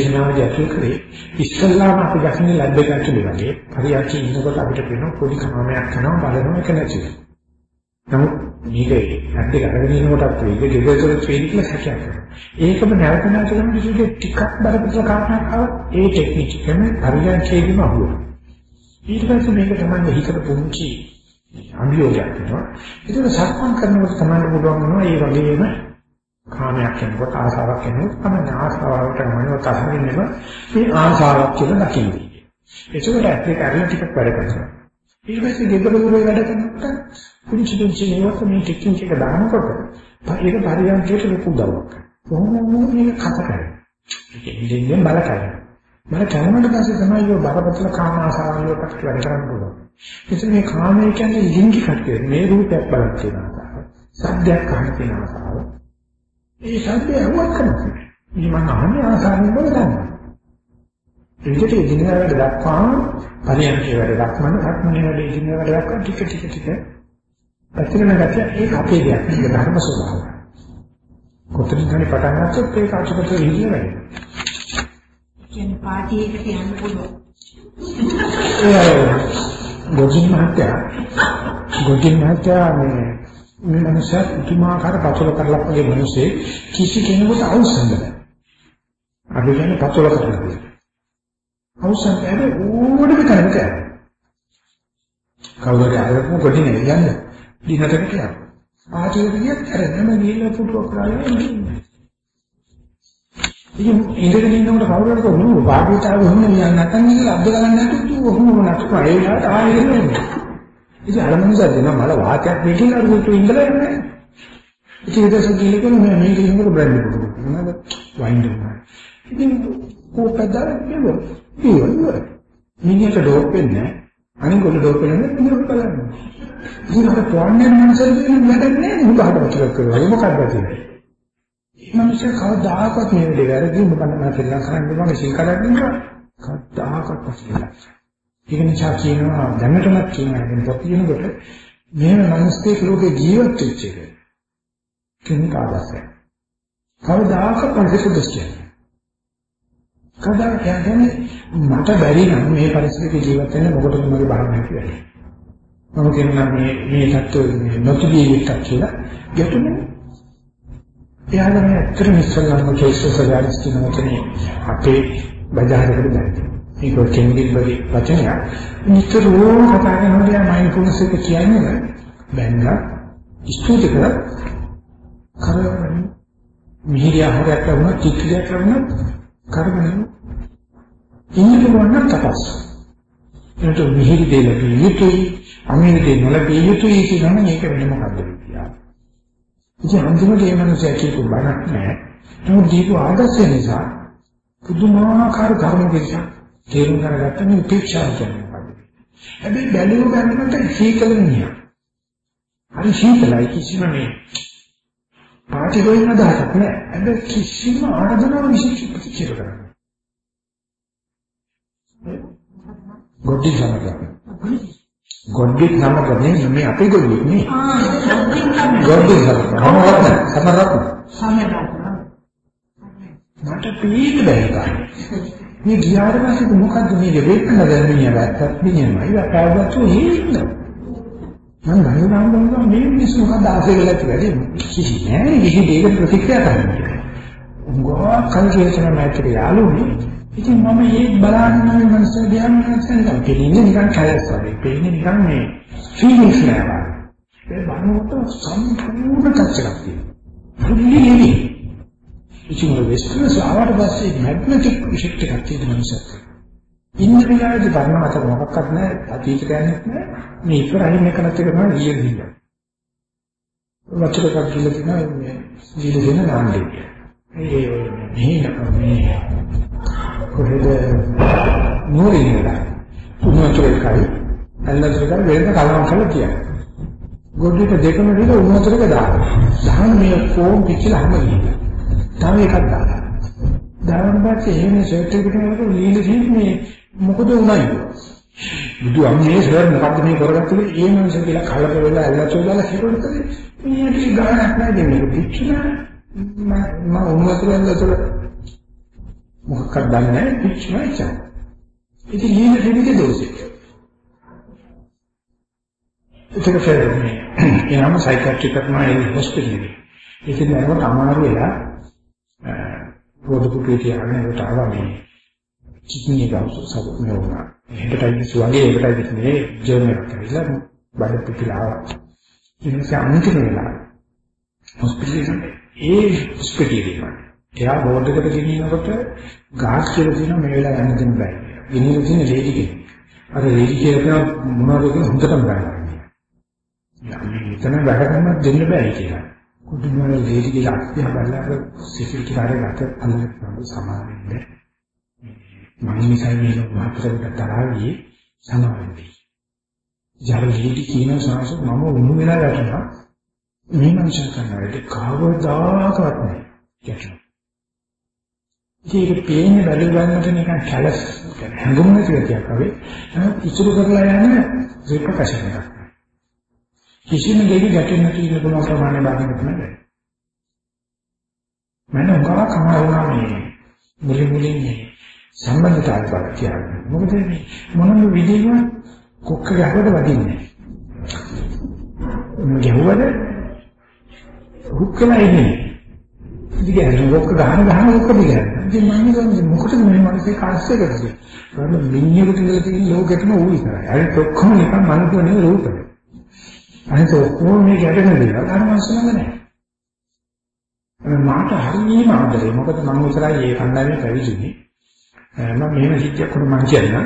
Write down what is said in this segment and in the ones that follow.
දේශනාවදී අතුල් කරේ ඉස්සල්ලාම අපි දකින්නේ ලැබ් එක ඇතුලේ වගේ. හරියට ඉන්නකොට අපිට පේන පොඩි කමයක් කරනවා බලනවා එක නැති නමුත් මේක ලැබ් එක අරගෙන ඉන්නකොටත් මේක දෙවියතර ට්‍රේනින් එක හැකියාවක් ඒකම නැවත නැවත කරන විදිහට ටිකක් බරපතල කාරණාවක් ආවත් ඒ ටෙක්නික් එකම පරිඥාචේදීම අහුවෙනවා. ඊට පස්සේ මේක තමයි හිතට පුංචි අභියෝගයක් වෙනවා. ඒක සක්මන් කරනකොට තමයි පුළුවන් වෙනවා ඒ වගේම කාමයක් එනකොට ආසාවක් එනකොට තමයි ආසාවට මොනවද අහන්නේ මේ ආසාවක් කියලා දකින්නේ. ඒකකට ඇත්තට අරින ටිකක් වැඩ කරනවා. ඊට පස්සේ ගෙදර දුරේ වැඩ කරනකොට පුංචි පුංචි ඒවාට මේ ටෙක්නික් එක දානකොට ඒක පරියන්කයට ලොකු උදව්වක්. කොහොමද මේක කත කරන්නේ? ඒක ඉන්නේ බල කරන්නේ. මම කනමඩ පස්සේ තමයි ඔය බරපතල කාම ආසාවන් වලට වැඩ කරන්න පුළුවන්. එතන මේ කාමය කියන්නේ ලිංගික කටේ මේ රූපයක් බලන්න තියෙනවා. සද්දයක් අහන්න තියෙනවා. ඒ ශබ්දය අහුවක් කරනවා. ඉතින් මම අහන්නේ ආසාවෙන් ගන්නවා. ඒකට ඉදිරියට වැඩ දක්වා පරියන්කේ වැඩ දක්වන සක්මනේ වැඩ ඉදිරියට වැඩ දක්වා ටික ටික ටික පැතිරෙන ගැතිය ඒක අපේ දෙයක් නෙවෙයි ධර්ම ස්වභාවය. කොතනින් හරි පටන් ගත්තොත් ඒක අචුපත ඉන්නේ නැහැ. කියන්නේ පාටි එකට යන්න පුළුවන්. ඒ ගොජින් මහත්තයා ගොජින් මහත්තයා මේ මේ මනුස්සයා පුදුමාකාර පතල කරලක් වගේ මිනිස්සේ කිසි කෙනෙකුට අවශ්‍ය නැහැ. අපි කියන්නේ පතල කරලා. අවශ්‍ය නැහැ ඕනෙම කෙනෙක්. කවුරුහරි අරපු කොටින් යන්නේ. දිනකට කියලා. ආජීව කියත් කරන්නේ මම නිල පුටුවක් කරලා ඉන්නේ. ඉතින් ඉඳගෙන ඉන්නකොට කවුරු හරි කොහොමද වාඩිවට ආව ඔහොම නියන් නැත්නම් ඉතින් අද්ද ගන්න නැතුව ඔහොම නටනවා ඒ වෙලාවට ආයෙ එන්නේ. ඉතින් අර මනුස්සයා දෙන මල වාතයක් දෙකින් අර මුතු ඉඳලා යන්නේ. ඉතින් ඒක සුදුලකම මේ මේක ඉන්නකොට බ්‍රෑන්ඩ් එක මොනවද වයින් දුන්නා. ඉතින් කෝපදා කියනවා. ඉතින් මිනිහට ඩෝප් වෙන්නේ අනිගොල්ල ඩෝප් වෙන්නේ මිනිහට බලන්න. ඉතින් අර පොන්නේ මනුස්සයා දෙන වැඩක් නෑ උඹහට වතුරක් කරනවා. ඒ මොකක්ද තියෙන්නේ? මේ මනුස්සයා කවදාකවත් මේ වැඩේ වැරදි උඹ කන්න කියලා කරන්න බෑ සිල් කරන්නේ කවදාකවත් නැහැ. ඒක නිසා කියනවා දැනටමත් කියනවා දැන් පොත් කියනකොට මෙහෙම මිනිස්සෙක් ලෝකේ ජීවත් වෙච්ච එක කෙනෙක් ආදර්ශයක්. කවදාකවත් පරිසුදුස් කියන්නේ. කවදා කියන්නේ මට බැරි නම් මේ පරිසරයක ජීවත් වෙන්න මොකටද මගේ බාහම කියලා. මම කියනවා මේ මේ தত্ত্বය නොතිබී විතක් කියලා ගැටුනේ. එයාලා මේ අත්‍තර මිස්සලාම කේසස් සජාරිස් කියන වචනේ අපේ බજારකට දැක්කේ. මේක කෙන්දිල් වගේ වචනයක්. නිතරම කතා කරනකොට යා මයින්ඩ්ෆුල්නස් එක කියන්නේ බැංගා ස්තුති කර කරගෙන මිහිරිය හරයක් වුණා කික්ලියක් වුණා කරගෙන ඉන්න වුණා තපස්. එතකොට මිහිරි දෙල පියුතුයි අමිහිරි දෙල නොලපිය යුතුයි කියන මේක වෙන මොකද්ද කියලා. ඉතින් අන්තිමට මේ මිනිස්සු කියපු බණක් නෑ. නමුත් දීපු ආදර්ශය නිසා පුදුමාකාර ධර්ම දෙයක් තේරුම් ගන්නගත්ත මේ උපේක්ෂාව කියන්නේ මොකක්ද? හැබැයි බැලුව ගන්නකොට සීතල නිය. හරි සීතලයි කිසිම මේ පාටි වෙන්න දායක් නෑ. හැබැයි කිසිම ආරාධනාවක් විශේෂ ප්‍රතිචාර කරන්නේ. ගොඩි සමග. ගොඩි සමග මේ අපේ ගොඩි නේ. ගොඩි සමග. මොනවද? සමරත්. සමරත්. මට පීඩ බැහැ. මේ ගියාට පස්සේ මොකද්ද මේක වෙන්න දැනන්නේ වැත්තක් නියමයි වැටවතු හේන්න මම ගණනාම් කරනවා මේ මිනිස්සු මොකද ආසය කියලා කියලා කිසි නෑ කිසි දෙයක ප්‍රතික්‍රියා කරන්නේ. උංගෝ කල්කේතන මෛත්‍රී යාළුවනේ. ඉතින් මම මේ බලන්න මේ මිනිස්සු දිහා මිනිස්සුන්ට කෙලින්නේ නිකන් කලස් වගේ. පේන්නේ නිකන් මේ ෆීලිංග්ස් නෑ. ඒ බලනකොට සම්පූර්ණ ටච් එකක් තියෙනවා. පුදුමයි. ඉතින් ඔය වෙස්ටර්ස් ආවට පස්සේ මැග්නටික් ඉෆෙක්ට් එකක් තියෙන මිනිස්සුන්ට. ඉන්න වෙලාවේදී බර්ණ මත මොකක්වත් නැහැ අතීත කියන්නේ නැහැ මේ ඉස්සරහින් එකනත් එක තමයි ඊයේ දින. වචන එකක් කියලා තියෙනවා මේ ජීල දෙන නාන්නේ. ඒ මේ මේ කොහෙද නෝරින් නේද? උන්වතුර එකයි ඇල්ලතර එකයි වෙනද කලවම් කරලා කියන්නේ. ගොඩේට දෙකම දීලා උන්වතුර එක දානවා. දහන මේ කොම් පිච්චලා හැම ගිහින්. තව එකක් දානවා. දාන පස්සේ එහෙම සර්ටිෆිකේට් එකකට লীලා තියෙන්නේ මොකද උනායි? බුදු අම්මේ සර් මොකද්ද මේ කරගත්තේ? ඒ මනස කියලා කලක වෙලා ඇල්ලචෝ දාලා හිරුවට මේ ඇටි ගානක් නැහැ දෙන්නේ පිච්චිලා මම උන්වතුර ඇල්ලචෝ මොකක්ද දන්නේ නැහැ. පිච්චිලා ඉච්චා. ඉතින් ඊට දෙවිද දෝෂේ ඒකට මේ. එනම සයිකියාට්‍රික් කරනවා ඒ හොස්පිටල් එකේ. ඒකෙන් යනකොට අමාරු වෙලා පොඩු පිටිය යන ඒකට ආවා මේ කිඩ්නි එක සබුනේ වුණා. හෙපටයිටිස් වගේ හෙපටයිටිස් නේ ජර්මන් එකක් කියලා බඩ පිටිලා ආවා. ඒ නිසා අන්තිම වෙලා හොස්පිටල් ඒ හොස්පිටල් එකේ එයා බෝඩ් එකට ගෙනියනකොට ගාස් කියලා තියෙනවා මේ වෙලාව යන්න දෙන්න බෑ. ගෙනියලා තියෙන ලේඩි කෙනෙක්. අර ලේඩි කියලා මොනවද කියලා හොඳටම ගන්නවා. යන්නේ මෙතන වැඩ කරන්නත් දෙන්න බෑ කියලා. කුඩුමල ලේඩි කියලා අත්‍යහ බලලා සිකියුරිටි කාර්යය ගත අල්ලගෙන සමාවෙන්නේ. මම නිසා මේ මාත්‍රකට තරහවියේ සමාවෙන්නේ. ජරලීටි කියන සාස මම උණු වෙලා යටනවා. මේ මනුෂ්‍ය කරනවට කවදාකවත් නැහැ. යටනවා. ඒක පේන්නේ බැලු ගන්නට නිකන් කැලස් හැඟුම් නැති එකක් වගේ. නමුත් ඉතුරු කරලා යන රිපකෂන් එකක්. කිසිම දෙයක් ගැටෙන්න තියෙන පුළුවන් ප්‍රමාණය බාහිර කරන්න බැහැ. මම උගල කමාරුණා මේ මුලින් මුලින් සම්බන්ධතාවය බලතියි. මොකද මේ මොනම විදිහම කොක්ක ගැහුවට වදින්නේ නැහැ. ගැහුවද හුක්කලා ඉන්නේ. ඉතින් ගැහුවා ඔක්ක ගහන ගහන ඔක්ක දිගන. ඉතින් මම කියන්නේ මොකටද මේ මිනිස්සේ කාස්සේ කරන්නේ? බලන්න මිනිහෙකුට ඉඳලා තියෙන ලෝකෙටම ඌ විතරයි. අනිත් ඔක්කොම නිකන් මනුස්සයනේ රූපේ. අනිත් ඔක්කොම මේ ගැටෙන දේවල් අර මනුස්සයම නැහැ. මාට හරියම ආදරේ. මොකද මම විතරයි මේ කණ්ඩායමේ පැවිදිුනේ. මම මෙහෙම සිද්ධියක් වුණා මං කියන්න.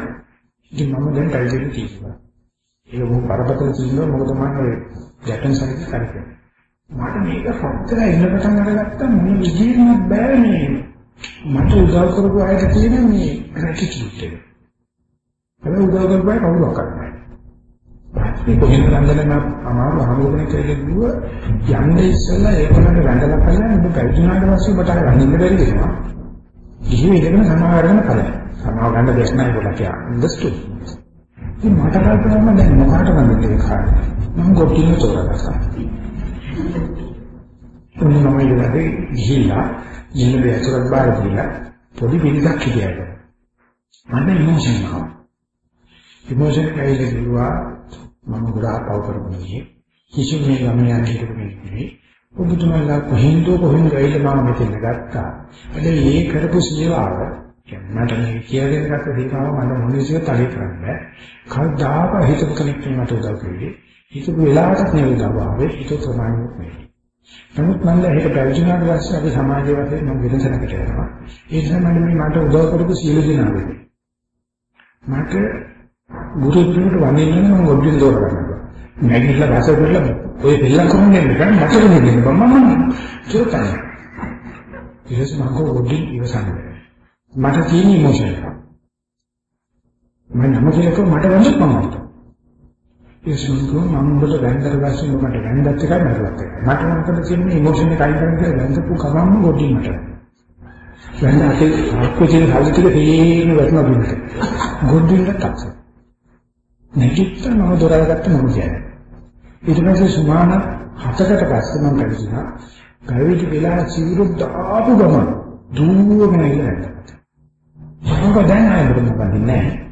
ඉතින් මම දැන් පැවිදි තියෙනවා. ඒක බොහොම බරපතල තියෙනවා මොකද මම ගැටන් සැලකී කරන්නේ. මට මේක සත්‍යලා ඉන්න පටන් අරගත්තා මේ විදිහම බෑ මේ. මට උදව් කරපු අයට තියෙන මේ ග්‍රැටිටියුඩ් එක. ඒක උදව් කරපු අය කවුරක් කරන්නේ. මේ කොහෙන්ද ගන්නද මම අමාරු හමුගෙන කියලා කිව්ව යන්නේ ඉස්සෙල්ලා ඒකලට වැඳලා කලින් ඔබ පැවිදුණාට පස්සේ ඔබට අර වඳින්න බැරි වෙනවා. ගිහින් ඉඳගෙන සමාව කරගෙන කලින්. සමාව ගන්න දේශනා ඒගොල්ලෝ කියා. understood. ඉතින් මට කල්පනා දැන් මොකට වඳින්නද කාට? මම ගොඩින් තෝරගත්තා. උන් මම ඉඳලා ගිහිල්ලා ඉන්න බැසරක් බාර දීලා පොඩි පිළිසක් කියාගෙන. මම ඉමෝෂන් ආවා. ඉමෝෂන් කයිලේ දිවා මම ගොඩාක් පව කරගන්නේ. කිසිම මේ ළමයන් හිටපු කෙනෙක් නෙවෙයි. ඔබතුමාලා කොහෙන්ද කොහෙන් ගිහිල්ලා මම මෙතන ගත්තා. ඒ ඒ කරපු සේවාව මට මේ කියගෙන ගත්ත සේවාව මට මොනිසිය තලි කරන්න බෑ. කවදාක හිතපු කෙනෙක් මට උදව් කළේ. හිතපු වෙලාවකට නෙවෙයි උදව් ආවේ. හිත ප්‍රමාණයක් නෙවෙයි. නමුත් මම දැන් හිත පැවිදිුණාට පස්සේ අපි සමාජයේ වශයෙන් මම වෙනසකට යනවා. ඒ නිසා මම මේ මට උදව් කරපු සියලු දෙනා වෙන්නේ. මට ගුරු දුන්නට වඳින්න මම ගොඩින් දෝර ගන්නවා. නැගිටලා රස කරලා ඔය දෙල්ලම් කරන්නේ නැහැ මට දෙන්නේ මම චෝතන. ඊට පස්සේ මම ගොඩින් ඉවසන්නේ. මට තියෙන ඉමෝෂන් එක. මම නම කියලක මට වැඳ පමණයි. ඒ සුන්කෝ මම උඹට වැඳලා පස්සේ මට වැඳත් එකයි මරලත් එකයි. මට මොකද තියෙන්නේ ඉමෝෂන් එක අයින් කරන්න කියලා වැඳපු ගමන්ම ගොඩින් මට. වැඳ අතේ අක්කේ හල් ටික තේරෙන වැටුණා බින්ද. ගොඩින් තක්ස. නැගිට්ට මම දොරවගත්ත මම කියන්නේ. ඊට පස්සේ සුමාන හතකට පස්සේ මම පැවිදිුණා. පැවිදි වෙලා සිවුරු දාපු ගමන් දුවගෙන ඉල්ලන්න. මම දැන් ආයෙත් මොකද නැහැ.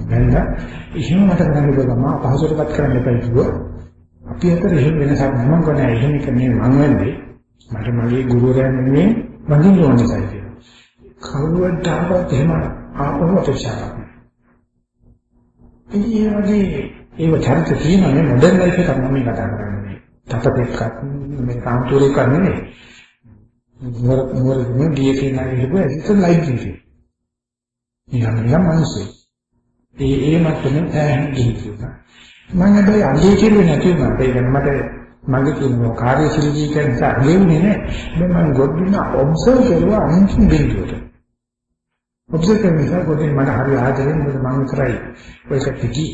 බැලුවා එහෙම මට කරන්න බෑ මම පහසුටපත් කරන්න එපා කිව්වා. අපි අතර එහෙම වෙනසක් මම කරන්නේ එහෙම කන්නේ මම වෙන්නේ මට මගේ ගුරුවරයන් නෙමෙයි වඳින්න ඕනේ කියලා. කවුරුවටවත් එහෙම ආපහු අපේක්ෂාවක් නැහැ. ඉතින් ඒ වගේ ඒව චරිත තියෙනනේ මොඩර්න් ලයිෆ් එකක් මම කතා කරන්නේ. තපතෙක්වත් මේ කාන්තුරේක නෙමෙයි. මොර මොර නේ ගියේ කියන එක ඒක ලයිෆ් එක. නිකන් නිකන් මිනිස්සු. ඒ ඒ මට්ටමේ ඈන් ගිහින් මම හැබැයි අගේ කිරුවේ නැති වුණා. ඒ කියන්නේ මට මගේ කියන කාර්යශීලී කියන නිසා අගෙන්නේ නැහැ. දැන් මම ගොඩින ඔබ්සර්ව් කරුවා අන්තිම බිඳුවට. ඔබ්සර්ව් කරන නිසා ගොඩින් මට හරි ආදරෙන් මොකද මම කරයි. ඔයක පිටි.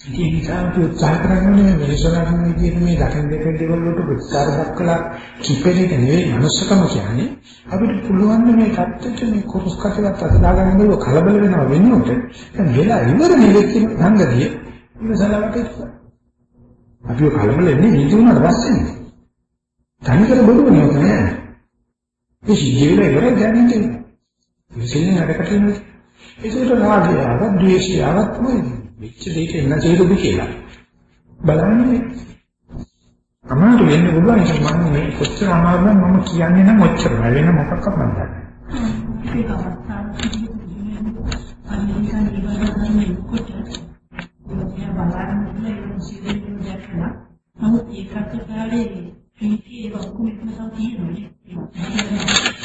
ඉතින් ඉතාලි උත්සාහ කරන්නේ මිනිස්සුන්ගේ කියන මේ දකින් දෙක දේවල් වලට උත්සාහ දක්වලා කිපෙන එක නෙවෙයි මනුස්සකම කියන්නේ. අපිට පුළුවන් මේ தත්ත්වෙට මේ කුරුස් කටවත් අදලා ගන්න බැලුව කලබල වෙනවා වෙන්නොත් දැන් වෙලා ඉවර නෙවෙයි කියන සංගතිය ඉවසලවට ඉස්සර. අපි කලබල වෙන්නේ නිදුණාට පස්සේ. තනිකර බොරුවනේ ඔක නෑ. ඒ ජීවිතේ ඉවර දැනෙන්නේ. විශේෂයෙන් අරකට එන්නේ. ඒකට රාගය ආවත් ද්වේෂය ආවත් තමයි. මෙච්ච දෙයක එන්න තේරුද කියලා. බලන්නේ අමාරු වෙන්න පුළුවන් ඒක මම මේ කොච්චර අමාරුද මම කියන්නේ නම් ඔච්චරයි වෙන මොකක්වත් මම දන්නේ නැහැ. ඒක අවස්ථාවකදී අනිවාර්යයෙන් ඉවරගෙන කොට ඒක බලන්න ඒක සිදුවෙන්න දැක්කම නමුත් ඒකත් කාලේ ප්‍රීතිය ඒක ඔක්කොම එකම තියෙනවා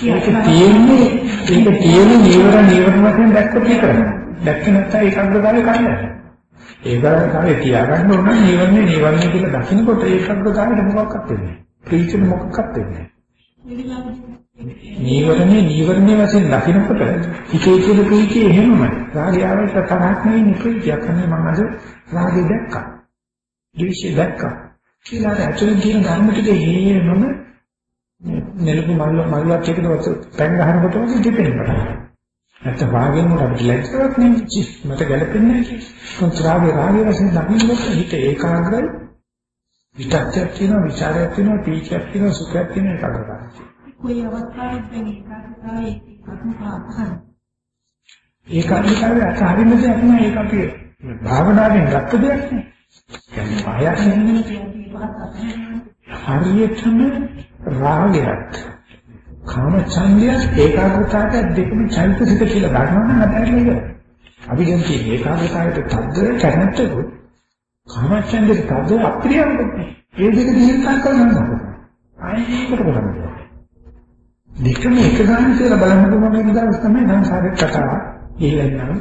ඒක තියෙන්නේ ඒක තියෙන්නේ නීවර නීවර වශයෙන් දැක්කොත් විතරයි. දැක්ක නැත්නම් ඒකාග්‍රතාවය කන්නේ. ඒකාග්‍රතාවය තියාගන්න ඕන නම් නීවරනේ නීවරනේ කියලා දකින්නකොට ඒකාග්‍රතාවයට මොකක්වත් වෙන්නේ නැහැ. ප්‍රීතිය මොකක්වත් වෙන්නේ නැහැ. නීවරනේ නීවරනේ වශයෙන් දකින්නකොට හිතේ තියෙන ප්‍රීතිය එහෙමමයි. රාගය ආවෙත් තරහක් නෙවෙයි ප්‍රීතියක්. අනේ මම අද රාගය දැක්කා. ද්වේෂය දැක්කා. කියලා ඇතුළේ තියෙන ධර්ම ටික හේනම නෙලපු මල්ල මල්ලක් එකට පැන් ගහනකොට වගේ දෙපෙනවා. නැත්නම් රාගයෙන් උඩ අපිට ලැජ්ජාවක් නෙමෙයි. මට ගැලපෙන්නේ නැහැ. කොහොමද රාගේ රාගේ වශයෙන් දකින්නකොට හිත ඒකාග්‍රයි. විචක්තියක් තියෙනවා, විචාරයක් තියෙනවා, පීචයක් තියෙනවා, සුඛයක් තියෙනවා ඒකාග්‍රතාවය. કોઈ අවස්ථාවක් දැන් ඒකාග්‍රතාවයේ අත්මහාපහන ඒකාග්‍රතාවය අතහරින්න දෙයක් නෑ ඒක අපි භාවනාවෙන් ගත්ත දෙයක් නේ. කියන්නේ පායක් නෙමෙයි. හරියටම රාගයත් කාම ඡන්දයත් ඒකාග්‍රතාවයත් දෙකම චෛතසික කියලා ගන්නවනම් අතහැරලා ඉවරයි. අපි දැන් කියන ඒකාග්‍රතාවයට තද්ද කැමැත්තකුත් කාම ඡන්දයට තද්ද අප්‍රියවකුත් ඒ දෙක දිහා කතා කරනවා. ආයෙත් කරන්නේ. දෙකම එක ගන්න කියලා බලන්න පුළුවන් දවස් තමයි සංසාරේ කතාව. ඊළඟ නම්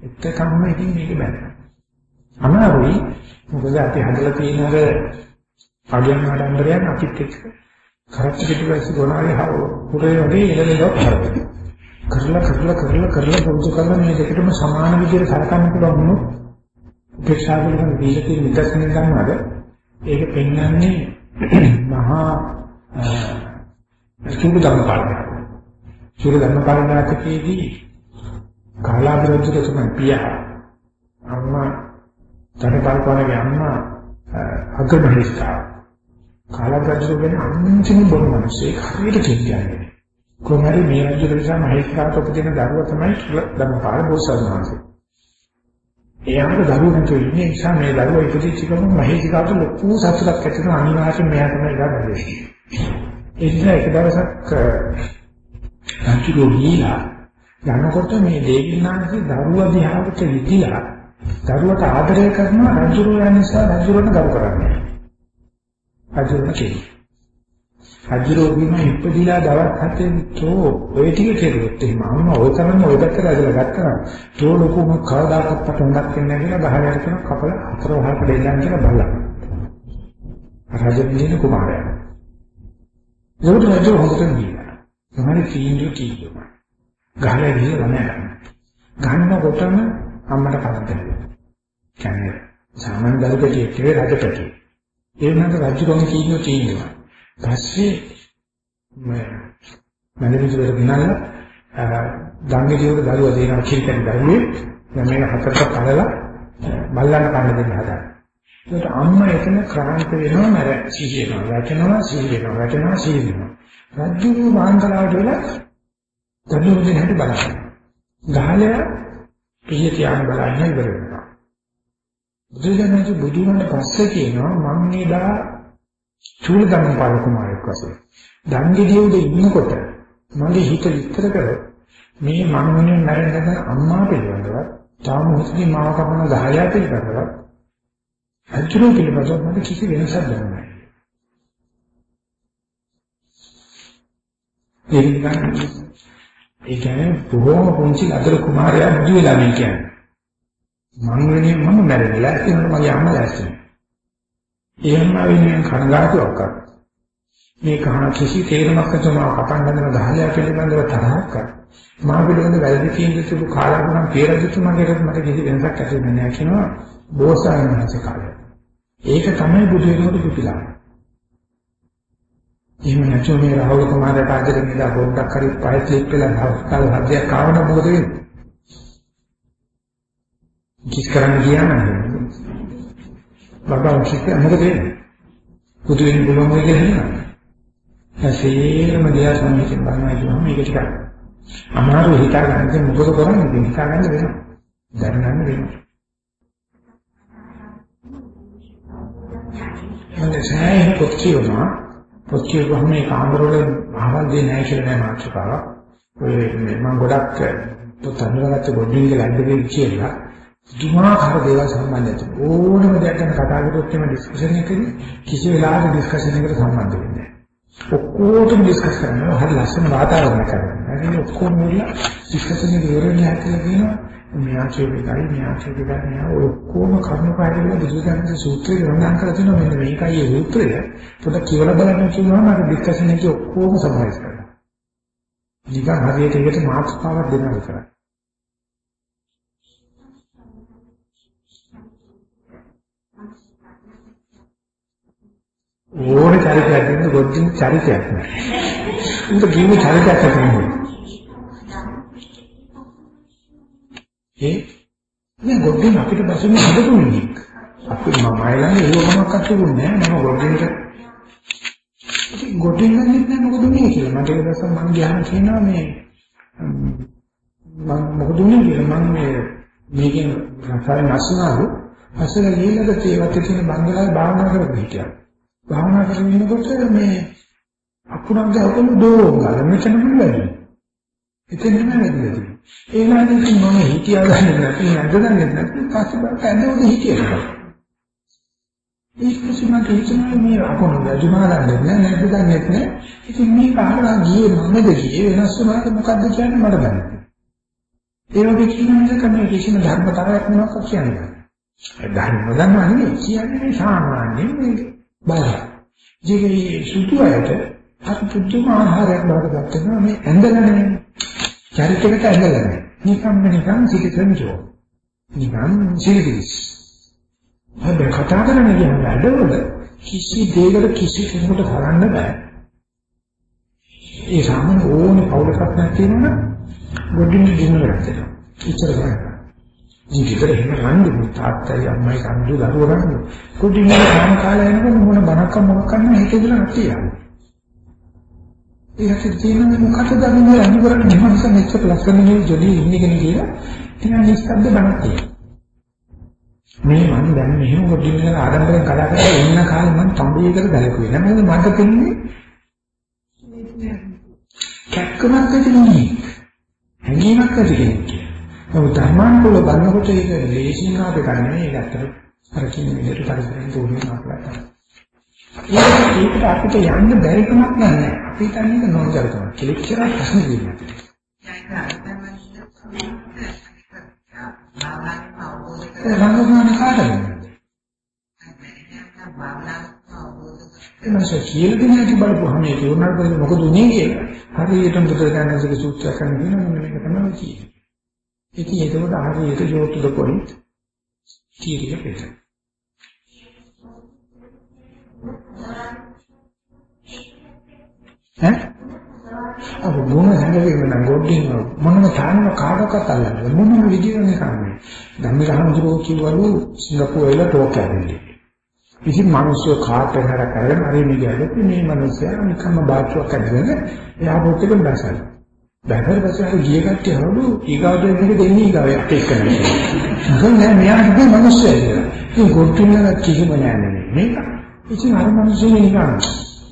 එක්කම ඉතින් මේක බැලුවා. අමාරුයි මොකද අපි හදලා තියෙන අර අගයන් ආඩම්බරයන් අපිත් එක්ක කරත් පිටිපස්සේ ගොනාවේ හව පුරේ වගේ එළදෙලක් හරි. කරලා කරලා කරලා කරලා පුරුදු කරලා මේ දෙකටම සමාන විදිහට සලකන්න පුළුවන් වුණොත් උපේක්ෂා කරන දීලා තියෙන නිදර්ශන ගන්නවද ඒක පෙන්වන්නේ මහා සුදු ධර්ම පාලනය. සුදු ධර්ම පාලනයකදී කාලාබරජුට තමයි පියා අම්මා ධනපාලකවගේ අම්මා අගමහිස්තා කාලාබරජු වෙන අන්තිම බොරු මිනිස්සේ හරියට කියන්නේ. කොහොමද මේ රජු නිසා මහේස්ත්‍රාට උපදින දරුවා තමයි ධර්මපාල බෝසත්ණන්සේ. එයාට දරුවෝ නැතුව ඉන්නේ නිසා මේ දරුවා ඉපදිච්ච ගමන් මහේස්ත්‍රාට ලොකු සතුටක් ඇති වෙනවා අනිවාර්යයෙන් මෙයා තමයි ගන්නේ. ඒ නිසා එක දවසක් රජුගේ ගිහිලා යනකොට මේ දේවිනාගේ දරුවා දිහාට විදිලා දරුවට ආදරය කරනවා රජුරෝ යන නිසා රජුරණ ගරු කරන්නේ. රජුරණ කියන්නේ. රජුරෝ බිම ඉපදිලා දවස් හතෙන් තෝ ඔය ටික කෙරුවොත් එහෙම අම්මා ඔය කරන්නේ ඔය පැත්තට ඇදලා ගත්තා. තෝ ලොකුම කවදාකවත් පටන්ගත් වෙන්නේ නැහැ කියලා ගහලා යන කපල හතර වහකට එල්ලන් කියලා බලලා. රජුගේ කුමාරයා ඒකට රජු හොඳටම දීලා. තමයි තීන්දුව තීන්දුව. ගහලා ගිහලා ළමයා ගන්න. ගන්නකොටම අම්මට කරදරයි. කියන්නේ සාමාන්‍ය දරුවෙක් කියේ රජපති. ඒ වුණාට රජු කොහොම තීන්දුව තීන්දුව. පස්සේ මම මැනේජර් ගෙනල්ලා ගංගේදිවට දරුවා දෙනවා කිරිකන් දරුවේ දැන් මේක හතරට කඩලා බල්ලන්ට කන්න දෙන්න හදා. ඒකට අම්මා එතන ක්‍රාන්ත වෙනවා මර සීහෙනවා වැටෙනවා සීහෙනවා වැටෙනවා සීහෙනවා රජු මහංගලාවට වෙලා දඬුවම් දෙන්න බලන්න. ගහලය පිළිය තියාන බලන්න ඉවර වෙනවා. බුදුරජාණන් බුදු වුණාට පස්සේ කියනවා මම මේදා චූල ධම්මපාල කුමාරයෙක් වශයෙන් දංගෙඩිය උඩ ඉන්නකොට මගේ හිත විස්තර කරලා මේ මම මොනේ මැරෙන්න අම්මා පිළිබඳව තාම මුස්ලිම් මාව කපන ගහලා පිළිබඳව අච්චුරු පිළිබඳව මට කිසි වෙනසක් දැනුනේ නැහැ. ඒ කියන්නේ ඒ කියන්නේ බොහෝම පුංචි අදල කුමාරයා බුදු වෙලා මේ කියන්නේ. මං වෙනේ මම මැරෙලා ඒකට මගේ අම්මා දැස්සේ. එහෙම වෙනින් කනගාටුවක් අක්ක. මේ කහන කිසි තේරුමක් නැතුව මාව කපන්න හදන ගහලා පිළිබඳව තරහක් කර. මා පිළිබඳ වැරදි කියන සුළු කාලගුණම් පෙරදිතුමාගේ මට කිසි වෙනසක් ඇති වෙන්නේ නැහැ කියනවා බෝසතාණන් වහන්සේ කාලේ. ඒක තමයි බුදු වෙනකොට පිටිලා. එහෙම නැතුව මේ රාහුල කුමාරයාට ආදරෙන් ඉඳලා පොඩ්ඩක් හරි පය ක්ලික් වෙලා හවස්කල් හදියක් ආවම මොකද වෙන්නේ? කිස් කරන්න ගියාම බබා කිස් මොකද වෙන්නේ? බුදු වෙන පුළුවන් වෙන්නේ නැහැ. ඇසීරම දිහා සම්මිතින් බලනවා කියනවා මේක ටිකක් අමාරු හිතා ගන්න මොකද කරන්නේ හිතා ගන්න වෙනවා. දැනගන්න වෙනවා. මම සෑහෙන පොත් කියවනවා පොත් කියවුවම මේ කාමරවල අහවල් දෙන්නේ නැහැ කියලා නෑ මාතෘකාවක්. ඔය මම ගොඩක් පොත් අඳුරගත්ත ගොඩින් ලැබෙන්නේ කියලා දුමාකාර දේවල් සම්බන්ධයි. ඕනම දෙයක් ගැන කතා කරද්දී මේ ඩිස්කෂන් එකේ කිසි වෙලාවක ඩිස්කෂන් එකට සම්බන්ධ වෙන්නේ නැහැ. ඔක්කොටම ඩිස්කස් කරනවා. හරි ලස්සන වාතාවරණයක් කරනවා. ඒ ඔක්කොම මුල්ලා ඩිස්කෂන් එකේ ඉවරන්නේ කියලා කියනවා. මෙයා කියේකයි මෙයා කියේකයි මෙයා ඔක්කොම කර්ම පාඩවල බුදුදහමේ සූත්‍රය වර්ණනා කරලා තියෙනවා මෙන්න මේකයි ඒ සූත්‍රය පොඩ්ඩක් කියවලා බලන්න කියනවා මම ඩිස්කෂන් එකේ ඔක්කොම සමහරස් කරනවා නිකන් හරියට ඒකට මාතෘකාවක් දෙනවා විතරයි ඕනේ චරිතයක් දෙන්න ගොඩින් චරිතයක් නෑ උන්ට ගිහින් චරිතයක් හදන්න ඒ මේ ගොඩින් අපිට බසින්න හදපුන්නේ. අපි මම අයලන්නේ ඒක මොනවක් අත්තුන්නේ නෑ මම ගොඩින්ට ගොඩින් ගන්නෙත් නෑ මොකද මේ කියලා. මට ඒක දැක්සම මම ගියාම කියනවා මේ මම මොකද උනේ කියලා මම මේ මේකෙන් රසායන නැස්නාලු අසල ගිහිල්ලා තේවත් තියෙන බංගලාවේ භාවනා කරගෙන හිටියා. භාවනා කරගෙන ඉන්නකොට මේ අකුණක් ගහපු දෝංගල මෙතන මුල්ලදී. එතන නෙමෙයි වැදගත්. ඒ නාමයෙන් මම හිතියා ගන්න නැති නැදගන්නේ නැති පස්සේ බලට ඇඳවද හිතියනවා. ඒක කිසිමකට හිතන්නේ මේ අකුණු රජමාලන්නේ නැහැ නැද්ද දන්නේ නැහැ. ඉතින් මේ කාරණා ගියේ මමද ගියේ වෙනස් වුණාද මොකද්ද කියන්නේ මට දන්නේ නැහැ. ඒ වගේ කියන එක මේ කිසිම ධර්මතාවයක් මොනවක් කියන්නේ. ධර්ම දන්නවා නෙවෙයි කියන්නේ සාමාන්‍යයෙන් මේ බාහිර. ජීවිතේ සුදු අයට අර පුදුම ආහාරයක් බවට ගන්නවා මේ ඇඳලා නෙවෙයි. චරිතයකට ඇඳලා නැහැ. නිකම්ම නිකම් සිටිතන් ජෝ. නිකම් සිටිස්. හැබැයි කතා කරන කියන වැඩවල කිසි දෙයකට කිසි කෙනෙකුට කරන්න බෑ. ඒ සාමාන්‍ය ඕනේ පෞලකක් නැතිනම් ගොඩින් දිනන කරලා. ඉතර කරා. ජීවිතේ එහෙම රණ්ඩු තාත්තයි අම්මයි කන්දු දරුවෝ රණ්ඩු. කුඩින් ඉන්න කාම කාලය යනකොට මොන බණක් මොකක් කරන්න හිතේදලා නැතිය. ඒකට තියෙන මොකටද මේ අනිත් කරන්නේ මනස මෙච්චර ලස්සන නෙවෙයි ජොලි ඉන්නේ කෙනෙක් කියලා ඉතින් නිස්සද්ද බණක් තියෙනවා. මේ මම දැන් මෙහෙම ගොඩින් ආඩම්බරෙන් කතා කරලා ඉන්න කාලේ මම තඹේකට ගලකුවේ නෑ මොකද මට තේන්නේ කැක්කමක් ඇති නෙමෙයි හැඟීමක් ඇති කෙනෙක් කියලා. ඔව් ධර්මානුකූල බලනකොට ඒක ලේසියෙන් ආපේ ගන්න ඒක ඇත්තට අර කියන විදිහට පරිසරයෙන් දුන්නේ මාట్లాට ඒකට අපිට යන්න බැරි කමක් නැහැ. අපි හිතන්නේ ඒක නොදැරකම. කෙලෙක් කියලා ප්‍රශ්න දෙන්නේ. රංගනාන කාටද? එමස කියලා දෙන්නේ නැති බලපුවාම මේක උනාට මොකද උනේ කියලා. හරියටම බුදුරජාණන්සේගේ සූත්‍රය කරන දින මෙන්න මේක තමයි කියන්නේ. ඉතින් ඒකවල හරියට යොතුද පොයින්ට් කීරිය පිටට. ඈ? අර මොන හැංගෙන්නේ නම් ගොඩින් මොනම තාන්න කාටවත් අල්ලන්නේ මොනම විදියෙන්නේ කන්නේ ධම්මරහමතුරෝ කිව්වලු සිංගප්පූරුවල ටෝක් කරන්නේ ඉතින් මිනිස්සු කාටද හර කරගෙන හරි මිගලත් මේ මිනිස්සයා නිකම්ම බාච්චුවක් අදගෙන එයා පොත් එක බැසලා. බැලුවා පස්සේ අර ගිය කට්ටිය හවලු ඊගාවට මේක දෙන්නේ ඊගාව යට එක්කනේ. මොකද නෑ මෙයා කිව්වේ මිනිස්සයා කියලා. ඉතින් ගොඩිනලා කිසිම නෑ මේක. ඉතින් අර මිනිස්සු නිකන්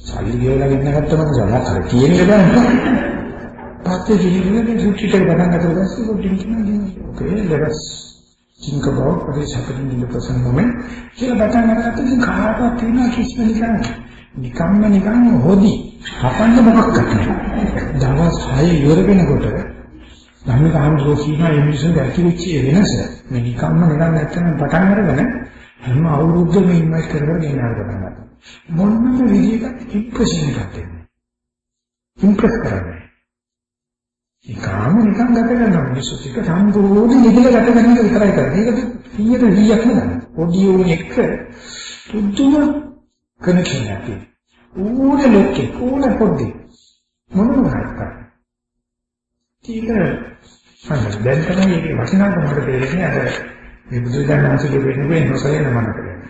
සල්ලි ගෙවලා ගෙන්න ගත්තම සමහර අර කියන්නේ බෑ. පස්සේ ජීවිතේ සුචිතේ පටන් ගත්තා පස්සේ ගොඩින් කියනවා okay let us think about what is happening in the present moment කියලා පටන් ගන්නකොට ඉතින් කාටවත් තියෙන කිසිම නිකන් නිකම්ම නිකන් හොදි හපන්න මොකක්ද දවස් 6 ඉවර වෙනකොට ධම්මික ආමසෝ කියනවා මේ මිනිස්සුන්ට ඇති වෙච්ච වෙනස මේ නිකම්ම නිකන් නැත්තම් පටන් අරගෙන හැම අවුරුද්දම ඉන්වෙස්ට් කර කර ගෙනහර ගන්නවා මොනම විදිහකට ඉම්ප්‍රෙෂන් එකක් දෙන්නේ. ඉම්ප්‍රෙස් කරන්නේ. නිකම්ම නිකන් ගත කරනවා. මිනිස්සු ටික සම්පූර්ණ නිදිල ගත කරන එක විතරයි කරන්නේ. ඒක 100ට 100ක් නෙවෙයි ඔඩියෝ එක පුදුම කනෙක්ෂන් එකක් ඕනේ ලෝකේ ඕනේ පොඩි මොනම කරක් ඒක මම දැන් තමයි මේකේ වටිනාකම මට තේරෙන්නේ අර මේ බුදුදහම අන්තිමේ වෙන්නේ නොසලෙන මම කරන්නේ.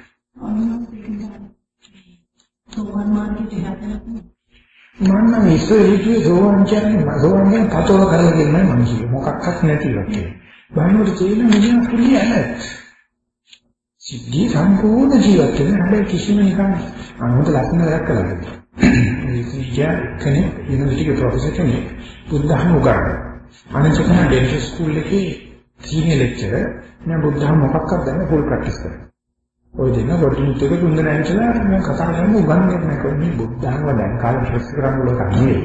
මම නම් ඉස්සෙල්ලා සෝවන් කියන්නේ සෝවන් කියන්නේ පතෝල කරලා කියන්නේ මිනිස්සු මොකක්වත් නැති වගේ. බාහිර තේින මිනිහා පුලිය නැහැ. සිද්ධිය සම්පූර්ණ ජීවත් වෙන හැබැයි කිසිම නිකන් අනුමත ලක්ෂණ වැඩක් කරන්නේ. ඒක කිය කෙනෙක් යුනිවර්සිටි ප්‍රොෆෙසර් කෙනෙක් බුද්ධහම උගන්වනවා. අනිත් එක ඩෙන්ටල් ස්කූල් එකේ සීනියර් ලෙක්චරර් මම බුද්ධහම මොකක්වත් දන්නේ ෆුල් ප්‍රැක්ටිස් කරනවා. ඔය දෙන්න රොටින් එක දුන්න නැහැ කියලා මම කතා කරන්නේ උගන්වන්නේ නැහැ කොහොමද බුද්ධහම දැන් කාලේ ප්‍රෙස් කරන්න ඕක නෙවෙයි.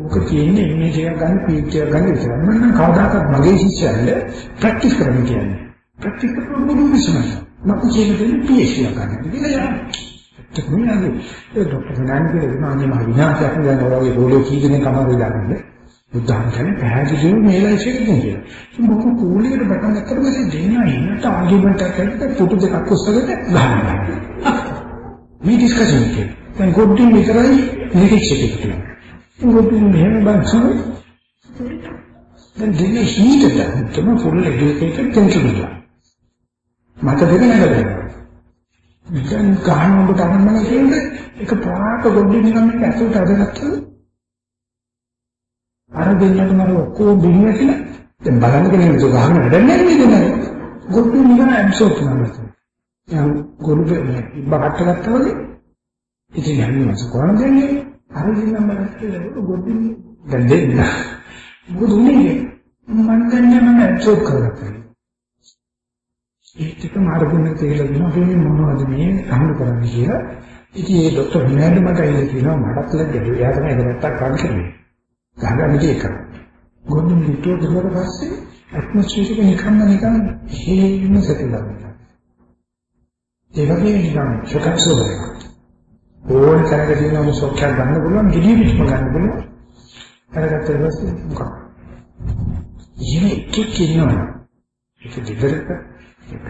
ඕක තියෙන්නේ ඉමේජ් එකක් ගන්න පීච් එකක් ගන්න විතරයි. මම නම් කවදාකවත් මගේ ශිෂ්‍යයන්ට ප්‍රැක්ටිස් කරන්න කියන්නේ. ප්‍රැක්ටිස් කරන මොකද විශ්වාසය. මම කියන්නේ PhD එකක් ගන්න. කියලා යනවා. ඒ ડોક્ટર ෆර්නෑන්ඩෝ කියනවා අනේ මහ විනාශයක් නේද ඔයගේ රෝලෝ කී දෙනෙක් අමාරුයි දාන්නේ. බුද්ධාන් කියන්නේ පැහැදිලිව මේලයි ශික්ෂණ කියලා. ඉතින් මොකද කෝලියට බටන් ගත්තට පස්සේ දෙන්නා ඉන්නට ආගියුමන්ට් එකක් කරලා පුටු දෙකක් උස්සගෙන ගහනවා. මේ ඩිස්කෂන් එකේ දැන් ගොඩින් විතරයි නිරීක්ෂක කියලා. ගොඩින් මෙහෙම බංසන දැන් දෙන්නේ හීටද තම ෆුල් එඩියුකේටඩ් කෙන්ට්‍රෝලර්. මට දෙක නේද? නිකන් ගහන උඹට අහන්න කියන්නේ එක පාට ගොඩින් නිකන් මේක ඇතුළට අදගත්තා අර දෙන්නට මර ඔක්කොම බිහිවෙලා දැන් බලන්න කෙනෙක් නේද ගහන වැඩක් නැහැ නේද ගොඩු නිකන් ඇබ්සෝප් කරනවා දැන් ගොඩු බකට ගත්තා වගේ ඉතින් යන්නේ මාස කොහොමද දෙන්නේ? අර දෙන්නම බලන්න ගොඩු දැන් දෙන්න. මොකද උනේ? මම දන්නේ මම ඇබ්සෝප් කරගත්තා. ඒ ටික මාර්ගුණ කියලා දෙනවා මේ මොනවද මේ අහන්න කරන්නේ කියලා. ඉතින් ඒ ડોක්ටර් විනාඩි මට ඒක කියනවා මටත් ලැජ්ජයි. එයා තමයි ඒක නැත්තක් කන් කරන්නේ. ගහගන්නේ ඒක. ගොඩක් හිතුව දුන්නා පස්සේ ඇට්මොස්ෆියර් එක නිකම්ම නිකම් හේම සතුටුලා. ඒ වගේ නිකම් සොකක් සෝබරක්. ඕන තරක දිනවම සොක්කක් ගන්න පුළුවන් ගිඩිය පිටම ගන්න පුළුවන්. අරකට ඊපස්සේ මොකක්. ඉතින් ඒක කියනවා. ඒක දෙදරට ඒක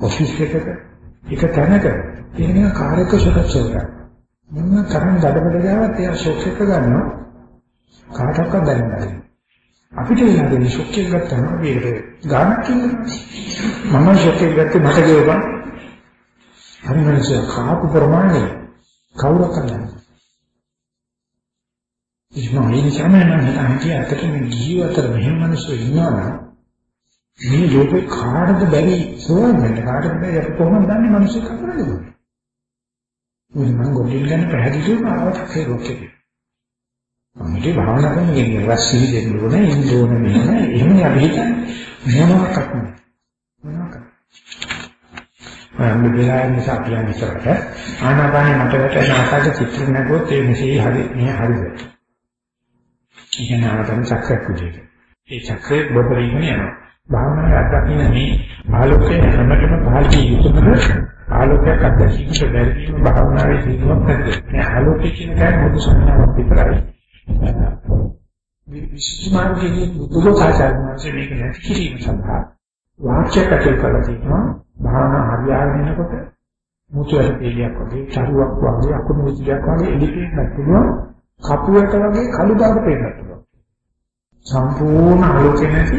ඔෆිස් එකක, ඒක තැනක තියෙන කාර්යක ෂොක් සෝබරයක්. මොන තරම් දඩබඩ ගාවත් එයා ෂොක් එක ගන්නවා. කාටවත් දැනෙන්නේ අපිට වෙන දේ ෂොක් එක ගත්තාම මේකට ගානක් කියනවා මම ෂොක් එක ගත්තේ මට ගෙවපන් හරි මිනිස්සු කාපු ප්‍රමාණය කවුරක් කරන්නේ ඉස්මා මේ නිසා මම හිතන්නේ අතට මේ ජීවිතේ මෙහෙම මිනිස්සු ඉන්නවනම් මේ ලෝකේ කාටද බැරි සෝමෙන්ට කාටද බැරි? අපි කොහොමද දන්නේ මිනිස්සු කවුරුද මොකද මම ගොඩින් ගන්න පැහැදිලිවම ආවට ඒ රෝකේ අපිට භාවනා කරන කෙනෙක් රැස්වි දෙන්න ඕනේ ඉන්න ඕනේ මෙහෙම එහෙම අපි හිතන්නේ. මොනවාක් නැහැ මොනවාක් මම මෙලයි නිසා කියන්නේ ඉස්සරහට. ආනාපානෙ මට වැටෙන ආකාර චිත්‍ර නැගුවොත් ඒ මෙසේ හරි මේ හරිද ඉගෙන ආනාපාන චක්‍රයක් විදිහට. ඒ චක්‍රේ බබරින් යනවා. භාවනාවේ අත්දකින්න මේ ආලෝකයේ හැමතෙම පහළදී යුතුයද ආලෝකයක් අත්දැකීමට බැරි භාවනාවේ සිදුවක් නැද්ද? මේ ආලෝකයේ කියන කය මොකද සම්මාවක් විතරයි. විශේෂ මාර්ගයේ බුදුසසුන මේක නැති කිරීම සඳහා වාක්‍ය කටයුතු කරලා තියෙනවා. භාවනා හරියාගෙන යනකොට මුතුවට පිළියක් වගේ චරුවක් වගේ අකුණු විදියක් වගේ එලිපෙන්නත් පුළුවන්. කපුවට වගේ කළු දාට පේන්නත් පුළුවන්. සම්පූර්ණ ආලෝකය නැති